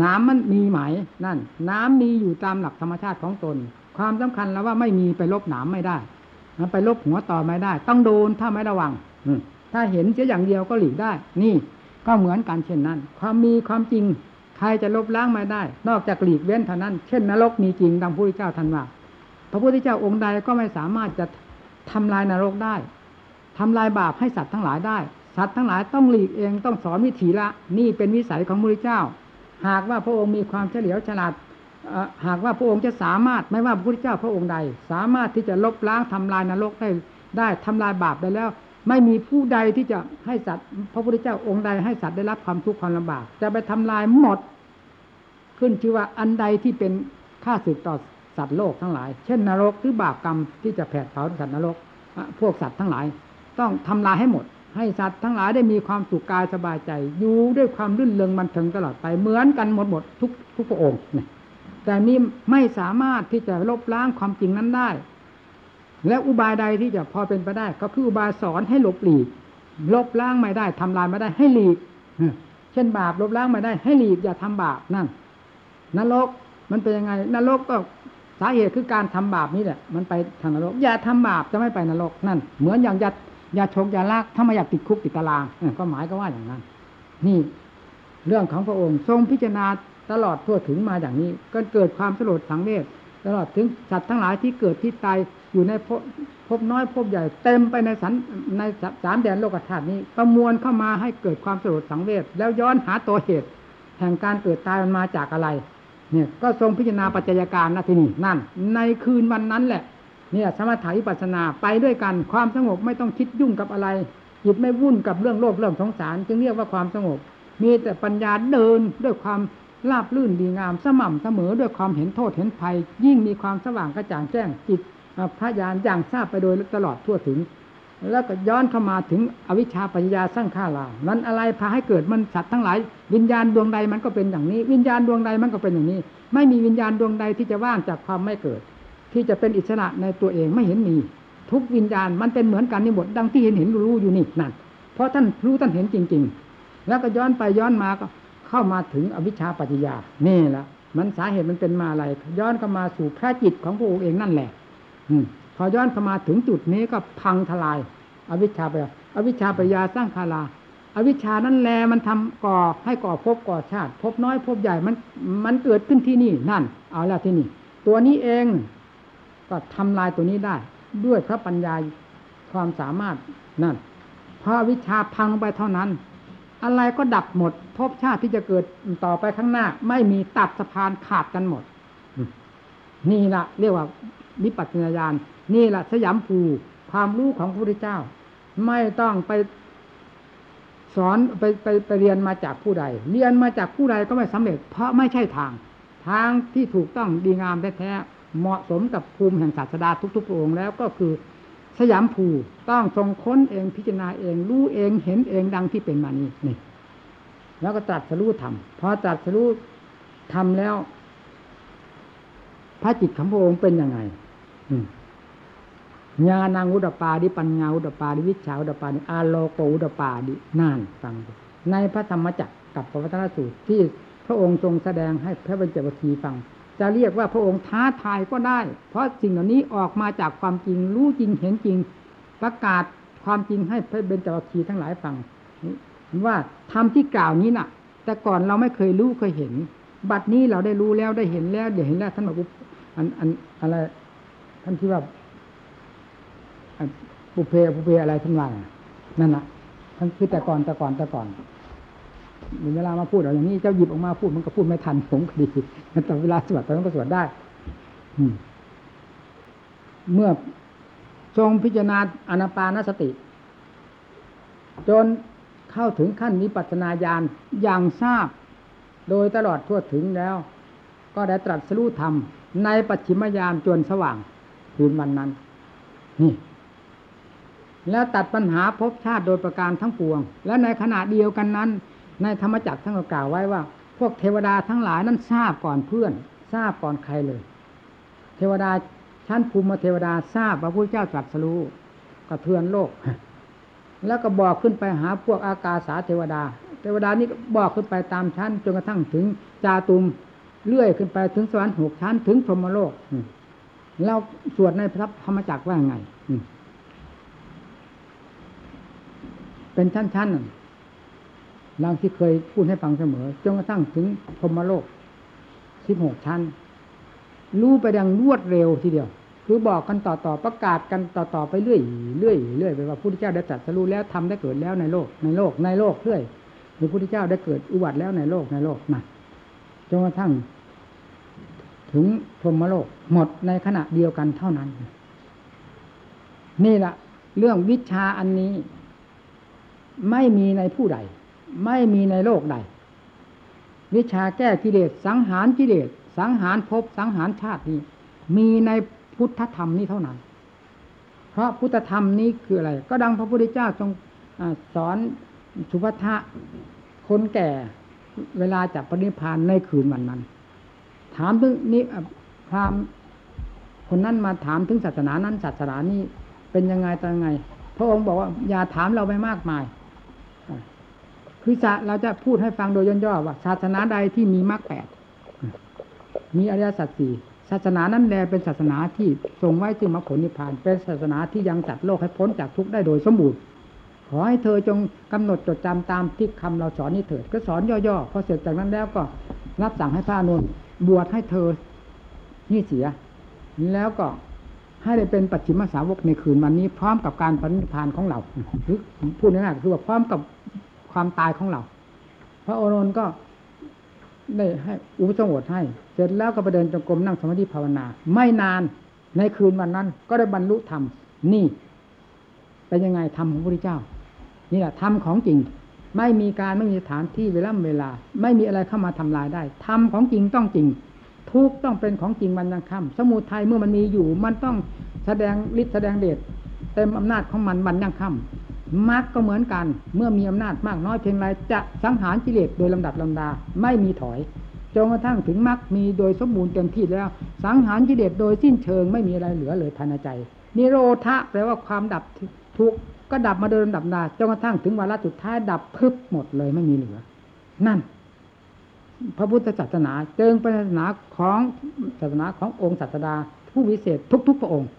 น้ำมันมีไหมนั่น น้ำมีอยู่ตามหลักธรรมชาติของตน ความสำคัญแล้วว่าไม่มีไปลบหนามไม่ได้ไปลบหัวต่อไม่ได้ ต้องโดนถ้าไม่ระวังถ้าเห็นเสียอย่างเดียวก็หลีกได้ นี่ ก็เหมือนกันเช่นนั้น ความมีความจริงใครจะลบล้างไม่ได้ นอกจากหลีกเว้นเท่านั้น เช่นนรกมีจริงดังพระพุทธเจ้าท่านว่า พระพุทธเจ้าองค์ใดก็ไม่สามารถจะทำลายนรกได้ทำลายบาปให้สัตว์ทั้งหลายได้ สัตว์ทั้งหลายต้องหลีกเองต้องสอนวิถีละ นี่เป็นวิสัยของพระพุทธเจ้า หากว่าพระองค์มีความเฉลียวฉลาดหากว่าพระองค์จะสามารถไม่ว่าพระพุทธเจ้าพระองค์ใด สามารถที่จะลบล้างทำลายนรกได้ได้ทำลายบาปได้แล้ว ไม่มีผู้ใดที่จะให้สัตว์ พระพุทธเจ้าองค์ใดให้สัตว์ได้รับความทุกข์ความลำบาก จะไปทำลายหมด ขึ้นชื่อว่าอันใดที่เป็นค่าสึกต่อสัตว์โลกทั้งหลาย เช่นนรกหรือบาปกรรมที่จะแผดเผาสัตว์นรกพวกสัตว์ทั้งหลาย ต้องทำลายให้หมด ให้สัตว์ทั้งหลายได้มีความสุขกายสบายใจ อยู่ด้วยความรื่นเริงบันเทิงตลอดไปเหมือนกันหมดหมดทุกทุกพระองค์แต่นี้ไม่สามารถที่จะลบล้างความจริงนั้นได้ และอุบายใดที่จะพอเป็นไปได้ ก็คืออุบายสอนให้หลบหลีกลบล้างไม่ได้ทำลายไม่ได้ให้หลีกเช่นบาปลบล้างไม่ได้ให้หลีกอย่าทำบาปนั่นนรกมันเป็นยังไงนรกก็สาเหตุคือการทำบาปนี่แหละมันไปทางนรก อย่าทำบาปจะไม่ไปนรกนั่น เหมือนอย่างอย่าอย่าชกอย่าลากถ้าไม่อยากติดคุกติดตารางก็หมายก็ว่าอย่างนั้น นี่ เรื่องของพระองค์ทรงพิจารณาตลอดทั่วถึงมาอย่างนี้ ก็เกิดความสลดสังเวชตลอดถึงสัตว์ทั้งหลายที่เกิดที่ตาย อยู่ในพภพน้อยภพใหญ่เต็มไปในสันในสามแดนโลกธาตุนี้ ประมวลเข้ามาให้เกิดความสลดสังเวชแล้วย้อนหาตัวเหตุ แห่งการเกิดตายมันมาจากอะไร เนี่ยก็ทรงพิจารณาปัจจัยการนะที่นี่นั่น ในคืนวันนั้นแหละ เนี่ยสมถะวิปัสสนาไปด้วยกันความสงบไม่ต้องคิดยุ่งกับอะไรจิตไม่วุ่นกับเรื่องโลกเรื่องสงสาร จึงเรียกว่าความสงบ มีแต่ปัญญาเดินด้วยความราบลื่นดีงามสม่ำเสมอด้วยความเห็นโทษเห็นภัย ยิ่งมีความสว่างกระจ่างแจ้งจิต พระญาณอย่างทราบไปโดยตลอดทั่วถึง แล้วก็ย้อนเข้ามาถึงอวิชชาปัญญาสร้างข้าลานั้นอะไรพาให้เกิดมันสัตว์ทั้งหลาย วิญญาณดวงใดมันก็เป็นอย่างนี้ วิญญาณดวงใดมันก็เป็นอย่างนี้ ไม่มีวิญญาณดวงใดที่จะว่างจากความไม่เกิด ที่จะเป็นอิสระในตัวเองไม่เห็นมี ทุกวิญญาณมันเป็นเหมือนกันนี่หมดดังที่เห็นเห็นรู้อยู่นี่นั่นเพราะท่านรู้ท่านเห็นจริง ๆ แล้วก็ย้อนไปย้อนมาก็เข้ามาถึงอวิชชาปัญญานี่แหละมันสาเหตุมันเป็นมาอะไร ย้อนเข้ามาสู่พระจิตของพระองค์เองนั่นแหละ พอย้อนเข้ามาถึงจุดนี้ก็พังทลาย อวิชชาไปอวิชชาปัญญาสร้างคาราอวิชชานั้นแลมันทำก่อให้ก่อภพก่อชาติภพน้อยภพใหญ่มันมันเกิดขึ้นที่นี่นั่น เอาล้วที่นี่ ตัวนี้เองก็ทำลายตัวนี้ได้ ด้วยพระปัญญาความสามารถนั่นพอวิชาพังไปเท่านั้น อะไรก็ดับหมดภพชาติที่จะเกิดต่อไปข้างหน้า ไม่มีตัดสะพานขาดกันหมด นี่ละเรียกว่า วิปัสสนาญาณนี่แหละสยามภูความรู้ของพระพุทธเจ้า ไม่ต้องไปสอนไปไปไปเรียนมาจากผู้ใด เรียนมาจากผู้ใดก็ไม่สำเร็จ เพราะไม่ใช่ทาง ทางที่ถูกต้องดีงามแท้ๆเหมาะสมกับภูมิแห่งศาสดาทุกๆองค์แล้วก็คือสยามภูต้องทรงค้นเองพิจารณาเองรู้เองเห็นเองดังที่เป็นมานี้นี่ แล้วก็ตรัสรู้ธรรมพอตรัสรู้ทำแล้ว พระจิตของพระองค์เป็นยังไง ญาณังอุดปาดิปัญญาอุดปาดิวิชาอุดปาดิอาโลโกอุดปาดินานฟังในพระธรรมจักรกับพระวัฒนสูตรที่พระองค์ทรงแสดงให้พระบัญจวัคคีฟัง จะเรียกว่าพระองค์ท้าทายก็ได้ เพราะสิ่งเหล่านี้ออกมาจากความจริงรู้จริงเห็นจริง ประกาศความจริงให้พระเบญจวัคคีทั้งหลายฟัง ว่าทำที่กล่าวนี้น่ะ แต่ก่อนเราไม่เคยรู้เคยเห็น บัดนี้เราได้รู้แล้วได้เห็นแล้วเดี๋ยวเห็นแล้วท่านบอกอันอันอะไร ท่านที่ว่าปุเพปุเพอะไรทั้งหลายนั่นแหละท่านคือแต่ก่อนแต่ก่อนแต่ก่อนเวลามาพูดอย่างนี้เจ้าหยิบออกมาพูดมันก็พูดไม่ทันผมก็ดีแต่เวลาสวดตอนนั้นก็สวดได้เมื่อทรงพิจารณาอนาปานสติ จนเข้าถึงขั้นนี้ปัจนาญาณอย่างทราบ โดยตลอดทั่วถึงแล้ว ก็ได้ตรัสรู้ธรรม ในปัจฉิมยามจนสว่าง คืนวันนั้น นี่ แล้วตัดปัญหาภพชาติโดยประการทั้งปวง และในขณะเดียวกันนั้น ในธรรมจักรทั้งกล่าวไว้ว่า พวกเทวดาทั้งหลายนั้นทราบก่อนเพื่อน ทราบก่อนใครเลย เทวดาชั้นภูมิเทวดาทราบว่าพระเจ้าตรัสรู้กระเทือนโลก แล้วก็บอกขึ้นไปหาพวกอากาสาเทวดา เทวดานี่ก็บอกขึ้นไปตามชั้นจนกระทั่งถึงจาตุมเลื่อยขึ้นไปถึงสวรรค์หกชั้นถึงพรหมโลกอื เราสวดในพระธรรมจักรว่าไงอืเป็นชั้นๆนั่นเราที่เคยพูดให้ฟังเสมอจนกระทั่งถึงพรมโลกสิบหกชั้น รู้ไปดังรวดเร็วทีเดียว คือบอกกันต่อๆประกาศกันต่อๆไปเรื่อยเรื่อยเรื่อยไปว่าพระพุทธเจ้าได้ตรัสรู้แล้วทำได้เกิดแล้วในโลก ในโลกในโลกเรื่อยหรือพระพุทธเจ้าได้เกิดอุบัติแล้วในโลกในโลกนะจนกระทั่ง ถึงพรหมโลกหมดในขณะเดียวกันเท่านั้น นี่แหละเรื่องวิชาอันนี้ ไม่มีในผู้ใด ไม่มีในโลกใด วิชาแก้กิเลสสังหารกิเลสสังหารภพสังหารชาตินี้ มีในพุทธธรรมนี้เท่านั้น เพราะพุทธธรรมนี้คืออะไร ก็ดังพระพุทธเจ้าทรงอสอนสุภัทะคนแก่เวลาจับปณิพานในคืนวันนั้น ถามถึงนี่พราหมณ์คนนั้นมาถามถึงศาสนานั้นศาสนานี้เป็นยังไงตอนยังไง พระองค์บอกว่าอย่าถามเราไปมากมายคือเราจะพูดให้ฟังโดยย่อๆว่า ศาสนาใดที่มีมรรคแปดมีอริยสัจสี่ศาสนานั้นแลเป็นศาสนาที่ทรงไว้ซึ่งมรรคผลนิพพาน เป็นศาสนาที่ยังจัดโลกให้พ้นจากทุกข์ได้โดยสมบูรณ์ขอให้เธอจงกำหนดจดจำตามที่คำเราสอนนี้เถิด ก็สอนย่อๆพอเสร็จจากนั้นแล้วก็รับสั่งให้พระอานน บวชให้เธอนี่เสีย แล้วก็ให้ได้เป็นปัจฉิมสาวกในคืนวันนี้ พร้อมกับการปฏิพานของเราหรือพูดง่ายๆคือว่าพร้อมกับความตายของเรา พระโอรนก็ได้ให้อุปสมบทให้ เสร็จแล้วก็ไปเดินจงกรมนั่งสมาธิภาวนา ไม่นานในคืนวันนั้น ก็ได้บรรลุธรรมนี่เป็นยังไงธรรมของพระพุทธเจ้า นี่แหละธรรมของจริง ไม่มีการไม่มีสถานที่เวลาเวลา ไม่มีอะไรเข้ามาทำลายได้ธรรมของจริงต้องจริง ทุกต้องเป็นของจริงวันยังค่ำสมุทัยเมื่อมันมีอยู่ มันต้องแสดงฤทธิ์แสดงเดชเต็มอำนาจของมันวันยังค่ำมรรคก็เหมือนกัน เมื่อมีอำนาจมากน้อยเพียงไรจะสังหารกิเลสโดยลำดับลำดาไม่มีถอยจนกระทั่งถึงมรรคมีโดยสมบูรณ์เต็มที่แล้ว สังหารกิเลสโดยสิ้นเชิงไม่มีอะไรเหลือเลยภายในใจ นิโรธะแปลว่าความดับทุกข์ ก็ดับมาโดยลำดับดาจนกระทั่งถึงวาระสุดท้ายดับพึบหมดเลยไม่มีเหลือ นั่น พระพุทธศาสนาเจิงเป็นศาสนาของศาสนาขององค์ศาสดาผู้วิเศษทุกๆพระองค์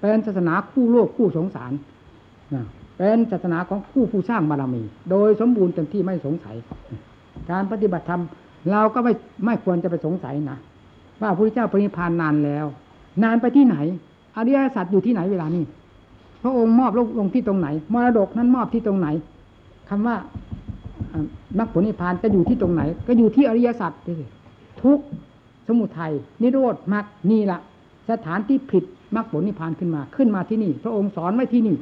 เป็นศาสนาคู่โลกคู่สงสารเป็นศาสนาของผู้ผู้สร้างบารมี โดยสมบูรณ์เต็มที่ไม่สงสัย การปฏิบัติธรรมเราก็ไม่ไม่ควรจะไปสงสัยนะว่าพระพุทธเจ้าปรินิพานนานแล้ว นานไปที่ไหนอริยสัจอยู่ที่ไหนเวลานี้ ระองค์มอบลงลงที่ตรงไหน มรดกนั้นมอบที่ตรงไหนคำว่าอ่ามรรคผลนิพพานจะอยู่ที่ตรงไหน ก็อยู่ที่อริยสัจทุกสมุทัยนิโรธมรรคนี่ละสถานที่ผิดมรรคผลนิพพานขึ้นมาขึ้นมาที่นี่ พระองค์สอนไว้ที่นี่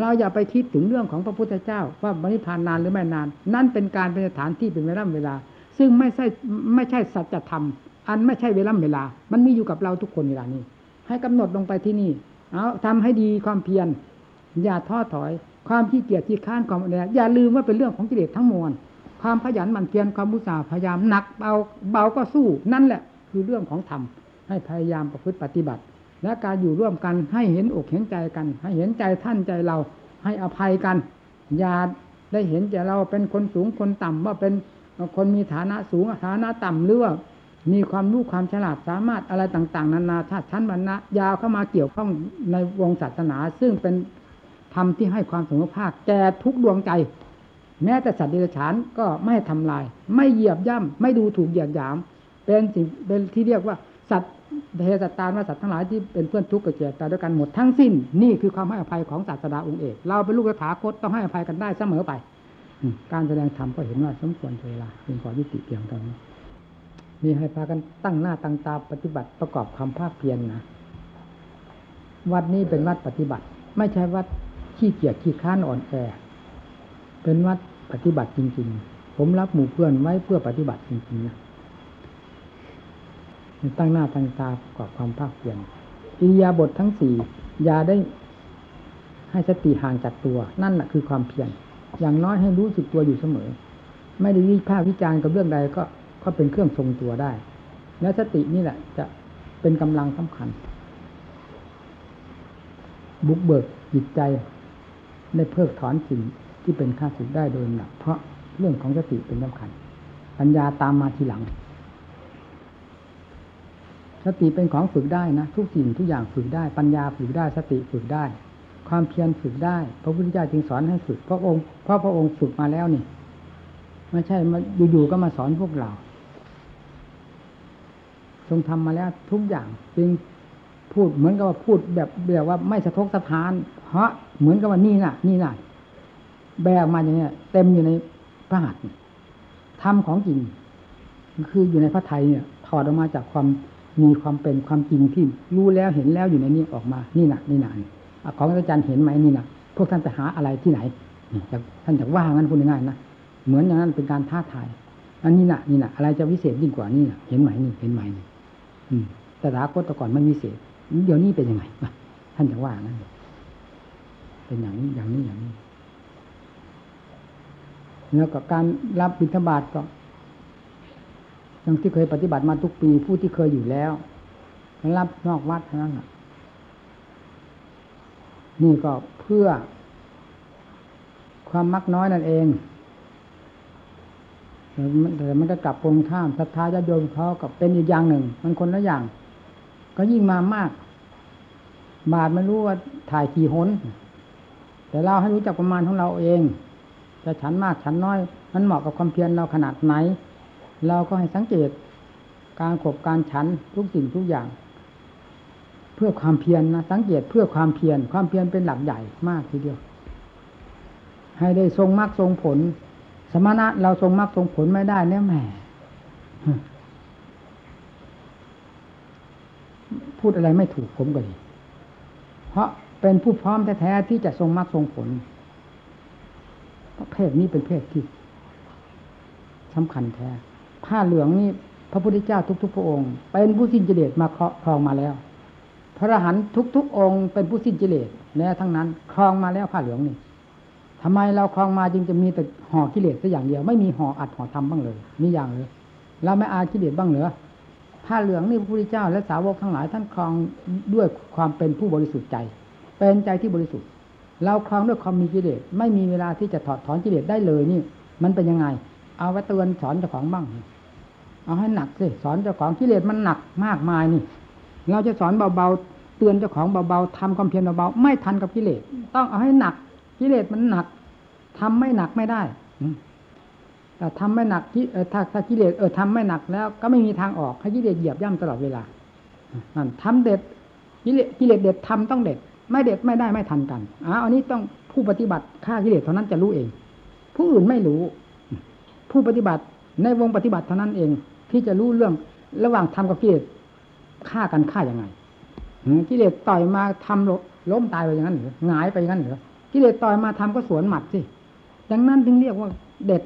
เราอย่าไปคิดถึงเรื่องของพระพุทธเจ้า ว่าบริพานนานหรือไม่นาน นั่นเป็นการเป็นสถานที่เป็นเวลาเวลา ซึ่งไม่ใช่ไม่ใช่สัจธรรม อันไม่ใช่เวลาเวลา มันมีอยู่กับเราทุกคนเวลานี้ ให้กำหนดลงไปที่นี่ เอาทำให้ดีความเพียร อย่าท้อถอย ความขี้เกียจขี้ข้านความอะไรอย่าลืมว่าเป็นเรื่องของกิเลสทั้งมวล ความขยันหมั่นเพียรความมุสาพยายามหนักเบาเบาก็สู้นั่นแหละ คือเรื่องของธรรมให้พยายามประพฤติปฏิบัติ และการอยู่ร่วมกันให้เห็นอกเห็นใจกัน ให้เห็นใจท่านใจเราให้อภัยกัน อย่าได้เห็นใจเราเป็นคนสูงคนต่ำว่าเป็นคนมีฐานะสูงฐานะต่ำหรือว่า มีความรู้ความฉลาดสามารถอะไรต่าง ๆ นานาชาติชั้นวรรณะยาวเข้ามาเกี่ยวข้องในวงศาสนา ซึ่งเป็นธรรมที่ให้ความสมภาคแก่ทุกดวงใจ แม้แต่สัตว์เดรัจฉานก็ไม่ทำลาย ไม่เหยียบย่ำไม่ดูถูกเหยียดหยาม เป็นสิ่งเป็นที่เรียกว่าสัตว์เทสัตตานว่าสัตว์ทั้งหลายที่เป็นเพื่อนทุกข์กับเกียรติตายด้วยกันหมดทั้งสิ้น นี่คือความให้อภัยของศาสดาองค์เอกเราเป็นลูกกระถาคตต้องให้อภัยกันได้เสมอไป การแสดงธรรมก็เห็นว่าสมควรเวลาเป็นขอยุติเพียงเท่านี้ นี่ให้พากันตั้งหน้าตั้งตาปฏิบัติประกอบความภาคเพียรนนะวัดนี้เป็นวัดปฏิบัติ ไม่ใช่วัดขี้เกียจขี้ค้านอ่อนแอ เป็นวัดปฏิบัติจริง ๆ ผมรับหมู่เพื่อนไว้เพื่อปฏิบัติจริงๆนะตั้งหน้าตั้งตาประกอบความภาคเพียรอิริยาบถทั้งสี่ยาได้ให้สติห่างจากตัว นั่นแหละคือความเพียรอย่างน้อยให้รู้สึกตัวอยู่เสมอ ไม่ได้วิพากษ์วิจารณ์กับเรื่องใดก็ ก็เป็นเครื่องทรงตัวได้ และสตินี่แหละ จะเป็นกำลังสำคัญ บุกเบิกจิตใจได้เพิกถอนสิ่งที่เป็นข้าศึกได้โดยลำดับเพราะเรื่องของสติเป็นสำคัญ ปัญญาตามมาทีหลัง สติเป็นของฝึกได้นะ ทุกสิ่งทุกอย่างฝึกได้ ปัญญาฝึกได้สติฝึกได้ ความเพียรฝึกได้ พระพุทธเจ้าจึงสอนให้ฝึกเพราะองค์เพราะพระองค์ฝึกมาแล้วนี่ไม่ใช่มาอยู่ๆก็มาสอนพวกเรา ทรงทำมาแล้วทุกอย่างจึงพูดเหมือนกับว่าพูดแบบแบบว่าไม่สะทกสะท้าน เพราะเหมือนกับว่านี่น่ะ นี่น่ะ แบกมาอย่างเนี้ย เต็มอยู่ในพระหัตถ์ทำของจริง คืออยู่ในพระไทยเนี่ยถอดออกมาจากความมีความเป็นความจริงที่รู้แล้วเห็นแล้วอยู่ในนี้ออกมา นี่น่ะ นี่น่ะของอาจารย์เห็นไหมนี่น่ะ พวกท่านไปหาอะไรที่ไหนท่านจะว่างั้นพูดง่ายๆนะเหมือนอย่างนั้นเป็นการท้าทายอันนี้น่ะ นี่น่ะ อะไรจะวิเศษยิ่งกว่านี่น่ะ เห็นไหมนี่เห็นไหมนี่อืม แต่ถาคตแต่ก่อนไม่วิเศษเดี๋ยวนี้เป็นยังไงท่านจะว่างั้นเป็นอย่างนี้อย่างนี้อย่างนี้ แล้วก็การรับบิณฑบาตก็อย่างที่เคยปฏิบัติมาทุกปีผู้ที่เคยอยู่แล้วรับนอกวัดเท่านั้นนี่ก็เพื่อความมักน้อยนั่นเอง แต่มันก็กลับตรงข้ามศรัทธาญาโยมเขากับเป็นอีกอย่างหนึ่ง มันคนละอย่าง ก็ยิ่งมามาก บาทไม่รู้ว่าถ่ายกี่หนแต่เราให้รู้จักประมาณของเราเองจะฉันมากฉันน้อย มันเหมาะกับความเพียรเราขนาดไหน เราก็ให้สังเกต การขบการฉันทุกสิ่งทุกอย่าง เพื่อความเพียรนนะสังเกตเพื่อความเพียรความเพียรเป็นหลักใหญ่มากทีเดียว ให้ได้ทรงมรรคทรงผล สมณะเราทรงมรรคทรงผลไม่ได้เนี่ยแหมพูดอะไรไม่ถูกผมก็ดี เพราะเป็นผู้พร้อมแท้ๆที่จะทรงมรรคทรงผลเพศนี้เป็นเพศที่สำคัญแท้ ผ้าเหลืองนี่พระพุทธเจ้าทุก ๆ พระองค์ เป็นผู้สิ้นกิเลสมาครองมาแล้ว พระอรหันต์ทุก ๆ องค์ เป็นผู้สิ้นกิเลสแล้วทั้งนั้นครองมาแล้วผ้าเหลืองนี่ ทำไมเราครองมาจึงจะมีแต่ห่อกิเลสสัอย่างเดียว ไม่มีห่ออัดห่อทำบ้างเลยนี่อย่างเลยเราไม่อากิเลสบ้างเหรอผ้าเหลืองนี่พระพุทธเจ้า และสาวกทั้งหลายท่านครองด้วยความเป็นผู้บริสุทธิ์ใจ เป็นใจที่บริสุทธิ์ เราครองด้วยความมีกิเลสไม่มีเวลาที่จะถอดถอนกิเลสได้เลยนี่ มันเป็นยังไง เอาไว้เตือนสอนเจ้าของบ้าง เอาให้หนักสิสอนเจ้าของกิเลสมันหนักมากมายนี่ เราจะสอนเบาๆเตือนเจ้าของเบาๆทำความเพียรเบาๆไม่ทันกับกิเลสต้องเอาให้หนัก กิเลสมันหนักทำไม่หนักไม่ได้แต่ทำไม่หนักถ้าถ้ากิเลสเออทำไม่หนักแล้ว ก็ไม่มีทางออกให้กิเลสเหยียบย่ำตลอดเวลานั่นทำเด็ดกิเลสกิเลสเด็ดทำต้องเด็ด ไม่เด็ดไม่ได้ไม่ทันกันอ่าอันนี้ต้องผู้ปฏิบัติฆ่ากิเลสเท่านั้นจะรู้เอง ผู้อื่นไม่รู้ ผู้ปฏิบัติในวงปฏิบัติเท่านั้นเอง ที่จะรู้เรื่องระหว่างทำกับกิเลสฆ่ากันฆ่ายังไงกิเลสต่อยมาทำล้มตายไปอย่างนั้นหรือหงายไปอย่างนั้นหรือ กิเลสต่อยมาทำก็สวนหมัดสิดังนั้นถึงเรียกว่าเด็ด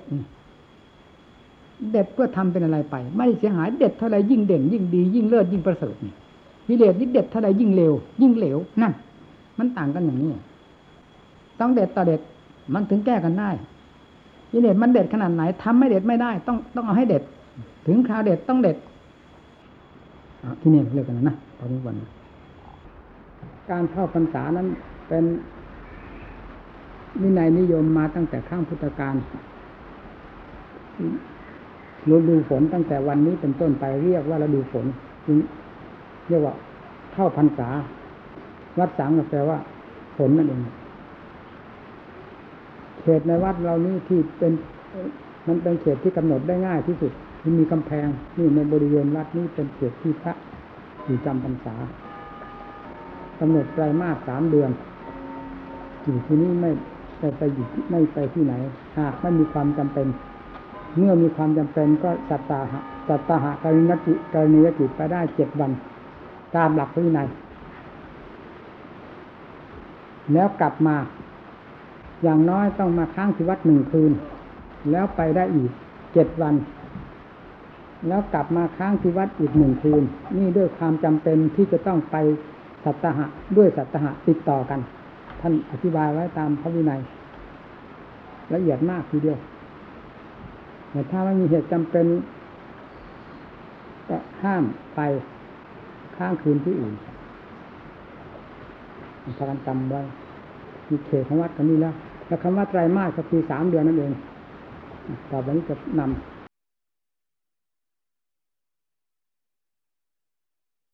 เด็ดเพื่อทำเป็นอะไรไป ไม่เสียหายเด็ดเท่าไรยิ่งเด่น ยิ่งดี ยิ่งเลิศยิ่งประเสริฐนี่กิเลสนี่เด็ดเท่าไรยิ่งเร็ว ยิ่งเหลวนั่น มันต่างกันอย่างนี้ ต้องเด็ดต่อเด็ดมันถึงแก้กันได้กิเลสมันเด็ดขนาดไหนทำไม่เด็ดไม่ได้ ต้องต้องเอาให้เด็ด ถึงคราวเด็ดต้องเด็ดที่นี่เรียกกันนะตอนนี้วัน การเข้าพรรษานั้นเป็น วินัยนิยมมาตั้งแต่ข้างพุทธกาลฤดูฝนตั้งแต่วันนี้เป็นต้นไปเรียกว่าฤดูฝนเรียกว่าเข้าพรรษา วัดสังแปลว่าฝนนั่นเองเขตในวัดเรานี่ที่เป็นมันเป็นเขตที่กำหนดได้ง่ายที่สุดที่มีกำแพงนี่ในบริเวณวัดนี้เป็นเขตที่พระอยู่จำพรรษากำหนดไตรมาสสามเดือนอยู่ที่นี่ไม่ ไปไปอยู่ไม่ไปที่ไหน หากไม่มีความจำเป็น เมื่อมีความจำเป็นก็จัตตาหะจัตตาหะการินจิการินจิไปได้เจ็ดวัน ตามหลักวินัยแล้วกลับมา อย่างน้อยต้องมาค้างที่วัดหนึ่งคืน แล้วไปได้อีกเจ็ดวัน แล้วกลับมาค้างที่วัดอีกหนึ่งคืน นี่ด้วยความจำเป็นที่จะต้องไปสัตหะด้วยสัตหะติดต่อกัน ท่านอธิบายไว้ตามพระวินัย ละเอียดมากทีเดียวแต่ถ้าไม่มีเหตุจำเป็นก็ห้ามไปค้างคืนที่อื่นพากันจำไว้มีเขตของวัดกันนี่แล้ว แล้วคำว่าไตรมาสก็คือสามเดือนนั่นเองต่อไปนี้จะนำ